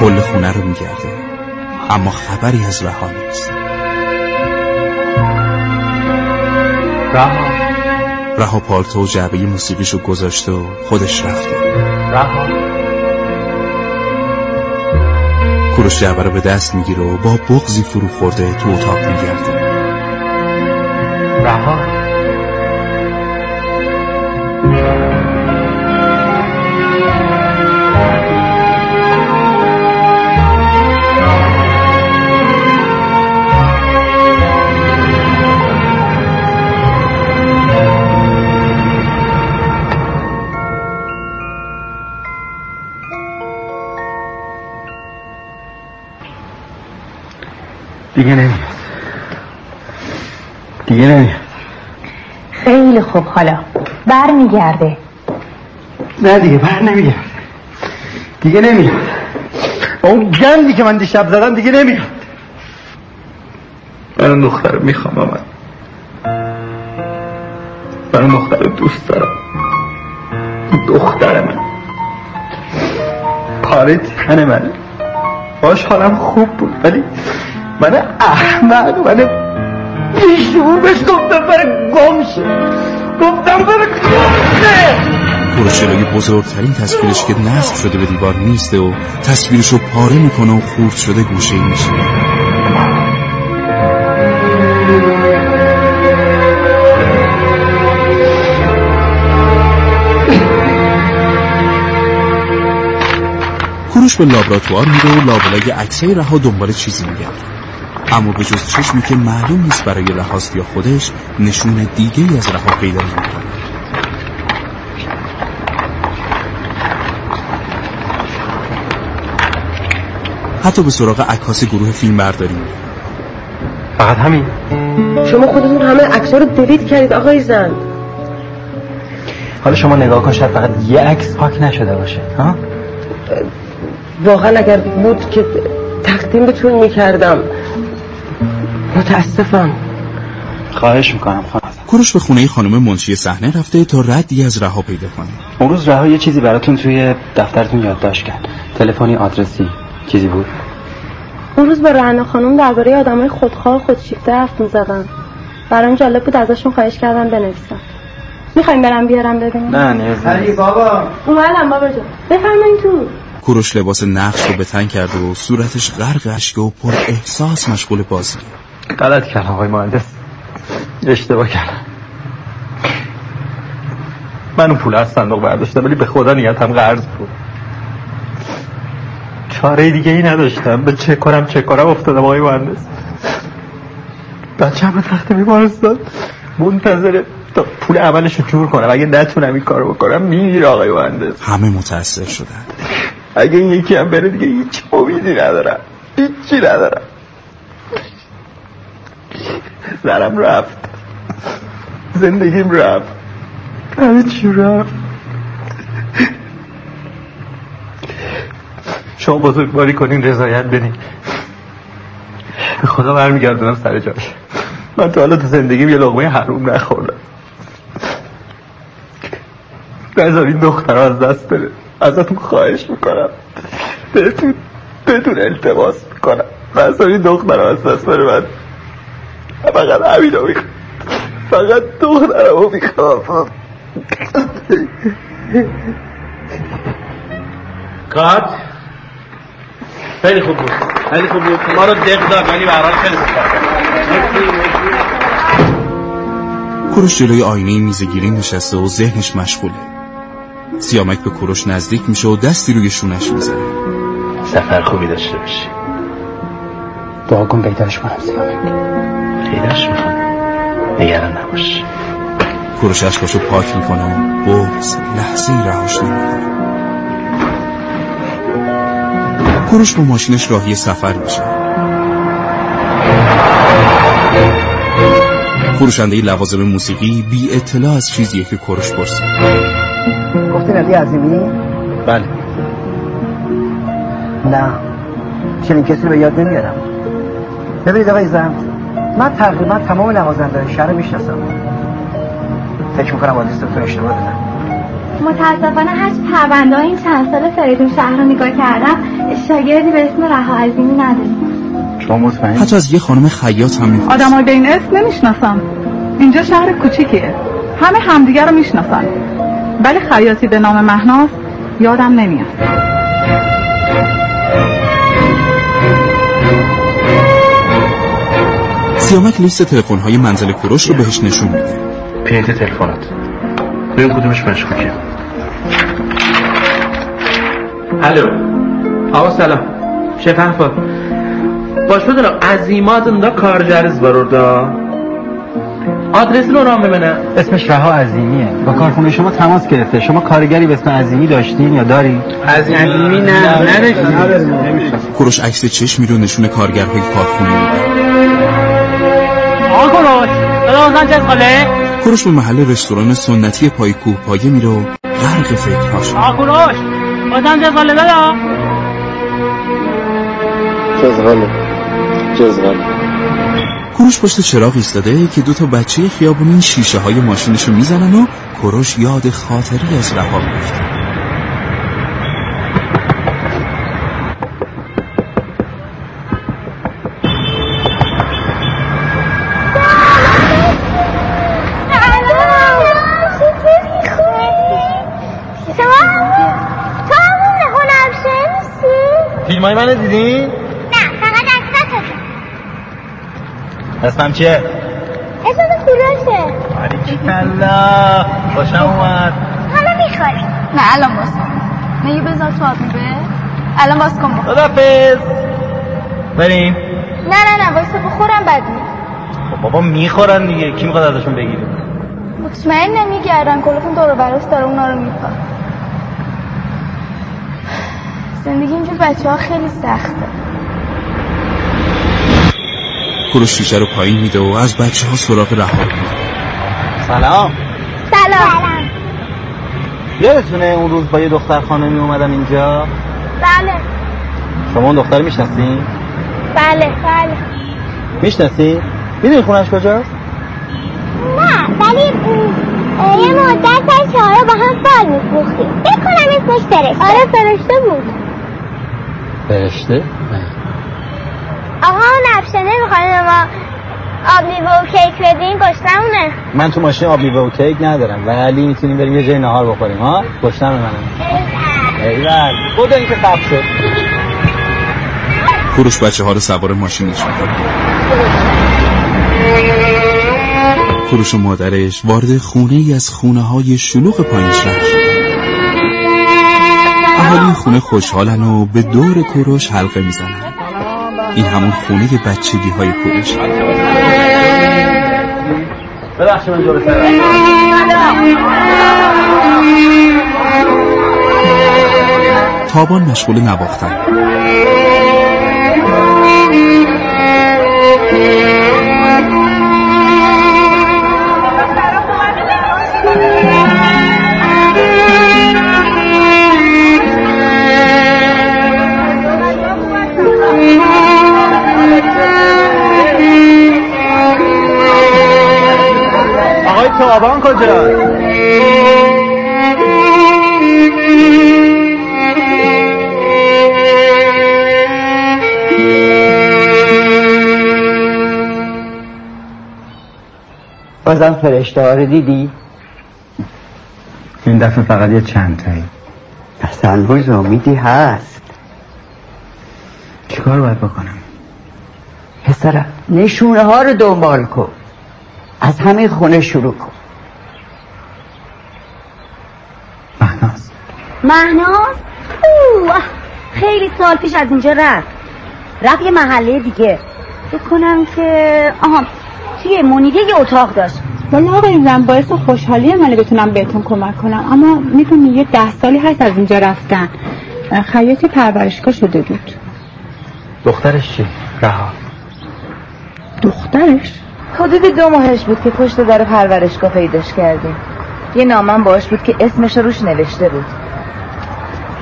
کل خونه رو میگرده. اما خبری از رها نیست. رها. رها پالتو و جعبه موسیقیشو گذاشته و خودش رفته. رها. کوروش جعبه رو به دست می‌گیره و با بغزی فرو خورده تو اتاق میگرده. رها. دیگه نمیاد دیگه نمیاد خیلی خوب حالا بر میگرده نه دیگه بر نمیگرد دیگه نمیاد اون گندی که من دیشب زدم دیگه نمیاد من اون دختر می‌خوام من من اون دختر دوست دارم. دختر من. پاره تن من. باش حالم خوب بود ولی من احمق من بیشور بهش گفتم بره گمشه گفتم بره گمشه کوروش بزرگترین تصویرش که نصب شده به دیوار نیسته و تصویرشو پاره می‌کنه و خورد شده گوشه میشه. کوروش به لابراتوار میره و لابلای عکسای رها دنبال چیزی میگرده. اما به جز چشمی که معلوم نیست برای رهاست یا خودش نشون دیگه از رها پیدا نمی‌کنه حتی به سراغ عکاس گروه فیلم برداری فقط همین. شما خودتون همه عکس رو دلیت کردید آقای زند. حالا شما نگاه کن شاید فقط یه عکس پاک نشده باشه. ها؟ واقعا اگر بود که تقدیم بهتون می‌کردم. متاسفم خواهش می‌کنم خانم. کوروش به خونه خانم منشی صحنه رفته تا ردی از رها پیدا کنه. اون روز رها یه چیزی براتون توی دفترتون یادداشت کرد. تلفنی آدرسی. چیزی بود؟ اون روز با رهنا خانم درباره آدمای خودخواه و خودشیفته حرف می‌زدن. برام جالب بود ازشون خواهش کردم بنویسم می‌خوایم برم بیارم ببینم؟ نه نیاز علی بابا. اومدم بابا جان. بفرمایید تو. کوروش لباس نقش رو به تن کرده و صورتش غرق اشک و پر احساس مشغول بازی. غلط کردم آقای مهندس. اشتباه کردم من اون پول از صندوق برداشتم ولی به خدا نیتم قرض بود. چاره دیگه ای نداشتم. به چه کنم چه کنم افتادم آقای مهندس. بچه همه تخت بیمارستان منتظر تا پول عملش رو جور کنم. اگه نتونم این کارو بکنم میگیر آقای مهندس. همه متاثر شدن. اگه این یکی هم بره دیگه هیچ امیدی ندارم. هیچی ندارم. زرم رفت. زندگیم رفت. همه چی رفت؟ شما بزرگواری کنین رضایت بدین. به خدا برمیگردونم سر جاش. من تا حالا تو زندگیم یه لغمه حروم نخوردم. نذارین دختر از دست بره. ازتون خواهش می‌کنم. بهتون بهتون التماس می‌کنم. نذارین دختر از دست بره. من فقط همین رو می‌خوام. فقط دخترم رو می‌خوام. کات. خیلی خوب بود. خیلی خوب بود. ما رو دق داد ولی هر خیلی خوب کوروش جلوی آینه میزگیری نشسته و ذهنش مشغوله. سیامک به کوروش نزدیک میشه و دستی روی شونش می‌زنه سفر خوبی داشته باشی. دعا کن پیداش کنم سیامک. پیداش می‌کنم. نگران نباش. کوروش اشکاشو پاک می‌کنه و بغز لحظه ای رهاش نمی‌کنه. کوروش با ماشینش راهی سفر میشه. فروشنده لوازم موسیقی بی اطلاع از چیزیه که کوروش پرسید. گفتین علی عظیمی؟ بله. نه. چنین کسی رو به یاد نمیارم. ببینید آقای زند من تقریبا تمام نوازنده شهر می‌شناسم. فکر می‌کنم آدرس دکتر اشتباه دادم. متاسفانه هر پرونده این چند سال فریدون شهر رو نگاه کردم شاگردی به اسم رها عظیمی نداریم شما مطمئن حتی از یه خانم خیاط هم می‌پرسه آدم به این اسم نمی‌شناسم اینجا شهر کوچیکیه. همه همدیگه رو می‌شناسن. ولی خیاطی به نام مهناز یادم نمیاد. سیامک لیست تلفن های منزل کوروش رو بهش نشون میده. پرینت تلفنات. ببین کدومش مشکوکه. الو. آقا سلام. شفن فا باش بدونم عظیمات دا کارجرز بروردا. آدرس رو رام ببینم. اسمش رها عظیمیه. با کارخونه شما تماس گرفته. شما کارگری به اسم عظیمی داشتین یا داری؟ عظیمی نه. نداشتیم کوروش عکس چشمی رو نشون کارگرهای کارخونه میده. آقا کوروش دادم چه خاله. کوروش به محل رستوران سنتی پای کوه پایه میره و غرق فکرهاش آقا کوروش بازم چه خاله دادا کوروش پشت چراغ ایستاده که دو تا بچه خیابونی شیشه های ماشینشو می‌زنن و کوروش یاد خاطری از رها میفته منو دیدین؟ نه فقط عکساتو اسمم چیه؟ اسم کوروشه کلا؟ خوشم اومد. حالا می‌خوری. نه الان باز کن. نگه بذار تو آب میبه الان باز کن بخور خدافز بریم. نه نه نه وایسا بخورم بعد می خب بابا می‌خورن دیگه. کی می‌خواد ازشون بگیریم مطمئن نمیگردن. کلتون دور و براست داره اونا رو میپا زندگی اینجور بچه ها خیلی سخته. کوروش شیشه رو پایین میده و از بچه ها سراغ رها سلام. سلام. یادتونه اون روز با یه دختر خانمی اومدم اینجا؟ بله. شما اون دختر می‌شناسین؟ بله بله. می‌شناسین؟ می‌دونی خونش کجاست؟ نه ولی یه مدت تا چهارا با هم فال میفروختیم بکنم اسمش فرشته. آره فرشته بود. فرشته؟ آقا اون افشه نمی‌خواین ما آب لیوه و کیک بدین گشنمونه من تو ماشین آب میوه و کیک ندارم ولی می‌تونیم بریم یه جای نهار بخوریم ها؟ گشنم منم ایول. خدا این که قبل شد. کوروش بچه ها رو سوار ماشینش می‌کنه. کوروش و مادرش وارد خونه ای از خونه های شلوغ پایین شهر اهالی خونه خوشحالن و به دور کوروش حلقه می‌زنن. این همون خونه بچگی های کوروش. ببخشید من جلو تابان مشغول نواختن. آقای تابان کجاست؟ بازم فرشته ها رو دیدی؟ این دفعه فقط یه چند تایی پس هنوز امیدی هست چیکار باید بکنم پسرم نشونه ها رو دنبال کن از همین خونه شروع کن. مهناز. اوه خیلی سال پیش از اینجا رفت. رفت یه محله دیگه. فکر کنم که آها توی منیده یه اتاق داشت. والا آقای زن باعث خوشحالی منه بتونم بهتون کمک کنم. اما می‌دونی یه ده سالی هست از اینجا رفتن. خیاطی پرورشگاه شده بود. دخترش چی؟ رها. دخترش؟ حدود دو ماهش بود که پشت در پرورشگاه پیداش کردیم. یه نامم باش بود که اسمش رو روش نوشته بود.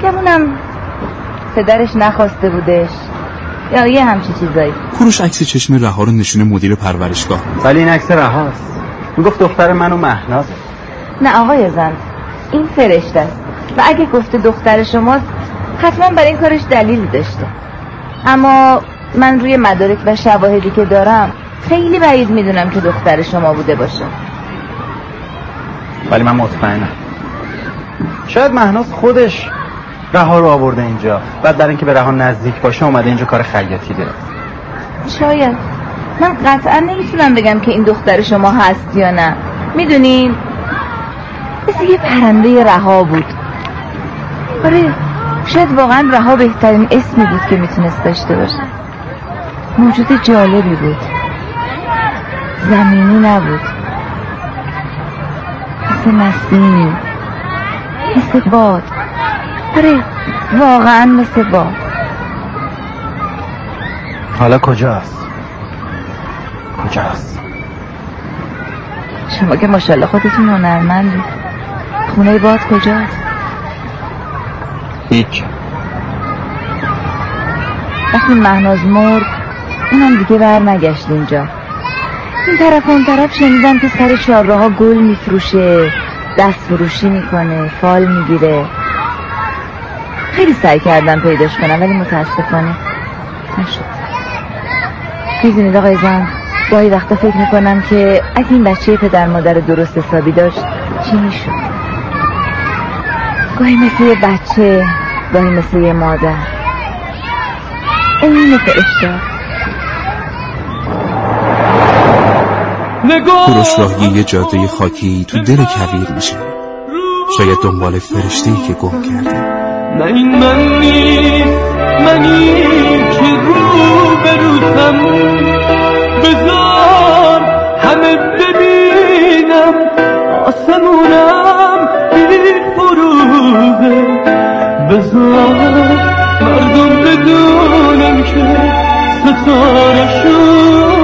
گمونم پدرش نخواسته بودش. یا یه همچی چیزایی. کوروش عکس چشم رها رو نشون مدیر پرورشگاه ولی این عکس رهاست. می‌گفت دختر من و مهناز. نه آقای زن این فرشته. است و اگه گفته دختر شماست حتما برای این کارش دلیلی داشته. اما من روی مدارک و شواهدی که دارم خیلی بعید می‌دونم که دختر شما بوده باشه. ولی من مطمئنم. شاید مهناز خودش رها رو آورده اینجا. بعد برای اینکه به رها نزدیک باشه اومده اینجا کار خیاطی داره. شاید. من قطعا نمی‌تونم بگم که این دختر شما هست یا نه. می‌دونین؟ مثل یه پرنده رها بود. آره شاید واقعا رها بهترین اسمی بود که می‌تونست داشته باشه. موجود جالبی بود. زمینی نبود. مثل نسیم مثل باد. آره واقعا مثل باد. حالا کجاست؟ کجاست؟ شما که ماشاءالله خودتون هنرمندی. خونه باد کجاست؟ هیچ. وقتی مهناز مرد اونم دیگه بر نگشت اینجا. این طرف اون طرف شنیدم که سر چهارراه ها گل میفروشه دست فروشی می‌کنه فال می‌گیره. خیلی سعی کردم پیداش کنم ولی متاسفانه نشد. می‌دونید آقای زن گاهی وقتا فکر می‌کنم که اگه این بچه پدر مادر درست حسابی داشت چی می‌شد؟ گاهی مثل یه بچه گاهی مثل یه مادر. عین فرشته. کوروش راهی یه جاده خاکی تو دل کویر میشه. شاید دنبال فرشته که گم کرده. نه این من نیست منی که رو بروتم بذار. همه ببینم آسمونم بی فروغه بذار مردم بدونم که ستارشون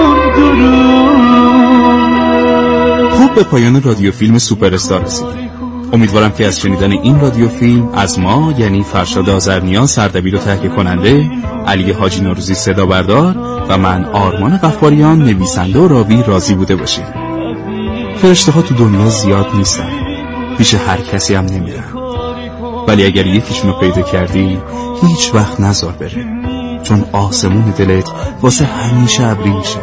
به پایان رادیو فیلم سوپر استار رسیدیم. امیدوارم که از شنیدن این رادیو فیلم از ما یعنی فرشاد آزرنیا سردبیر و تهیه کننده علی حاجی نوروزی صدا بردار و من آرمان قفاریان نویسنده و راوی راضی بوده باشید فرشته ها تو دنیا زیاد نیستن. پیش هر کسی هم نمیرن. ولی اگر یکیشون رو پیدا کردی هیچ وقت نزار بره. چون آسمون دلت واسه همیشه ابری میشه.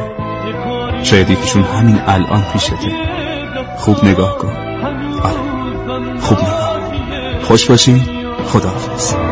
شاید یکیشون همین الان پیشته. خوب نگاه کن. آره خوب نگاه. خوش باشین خداحافظ.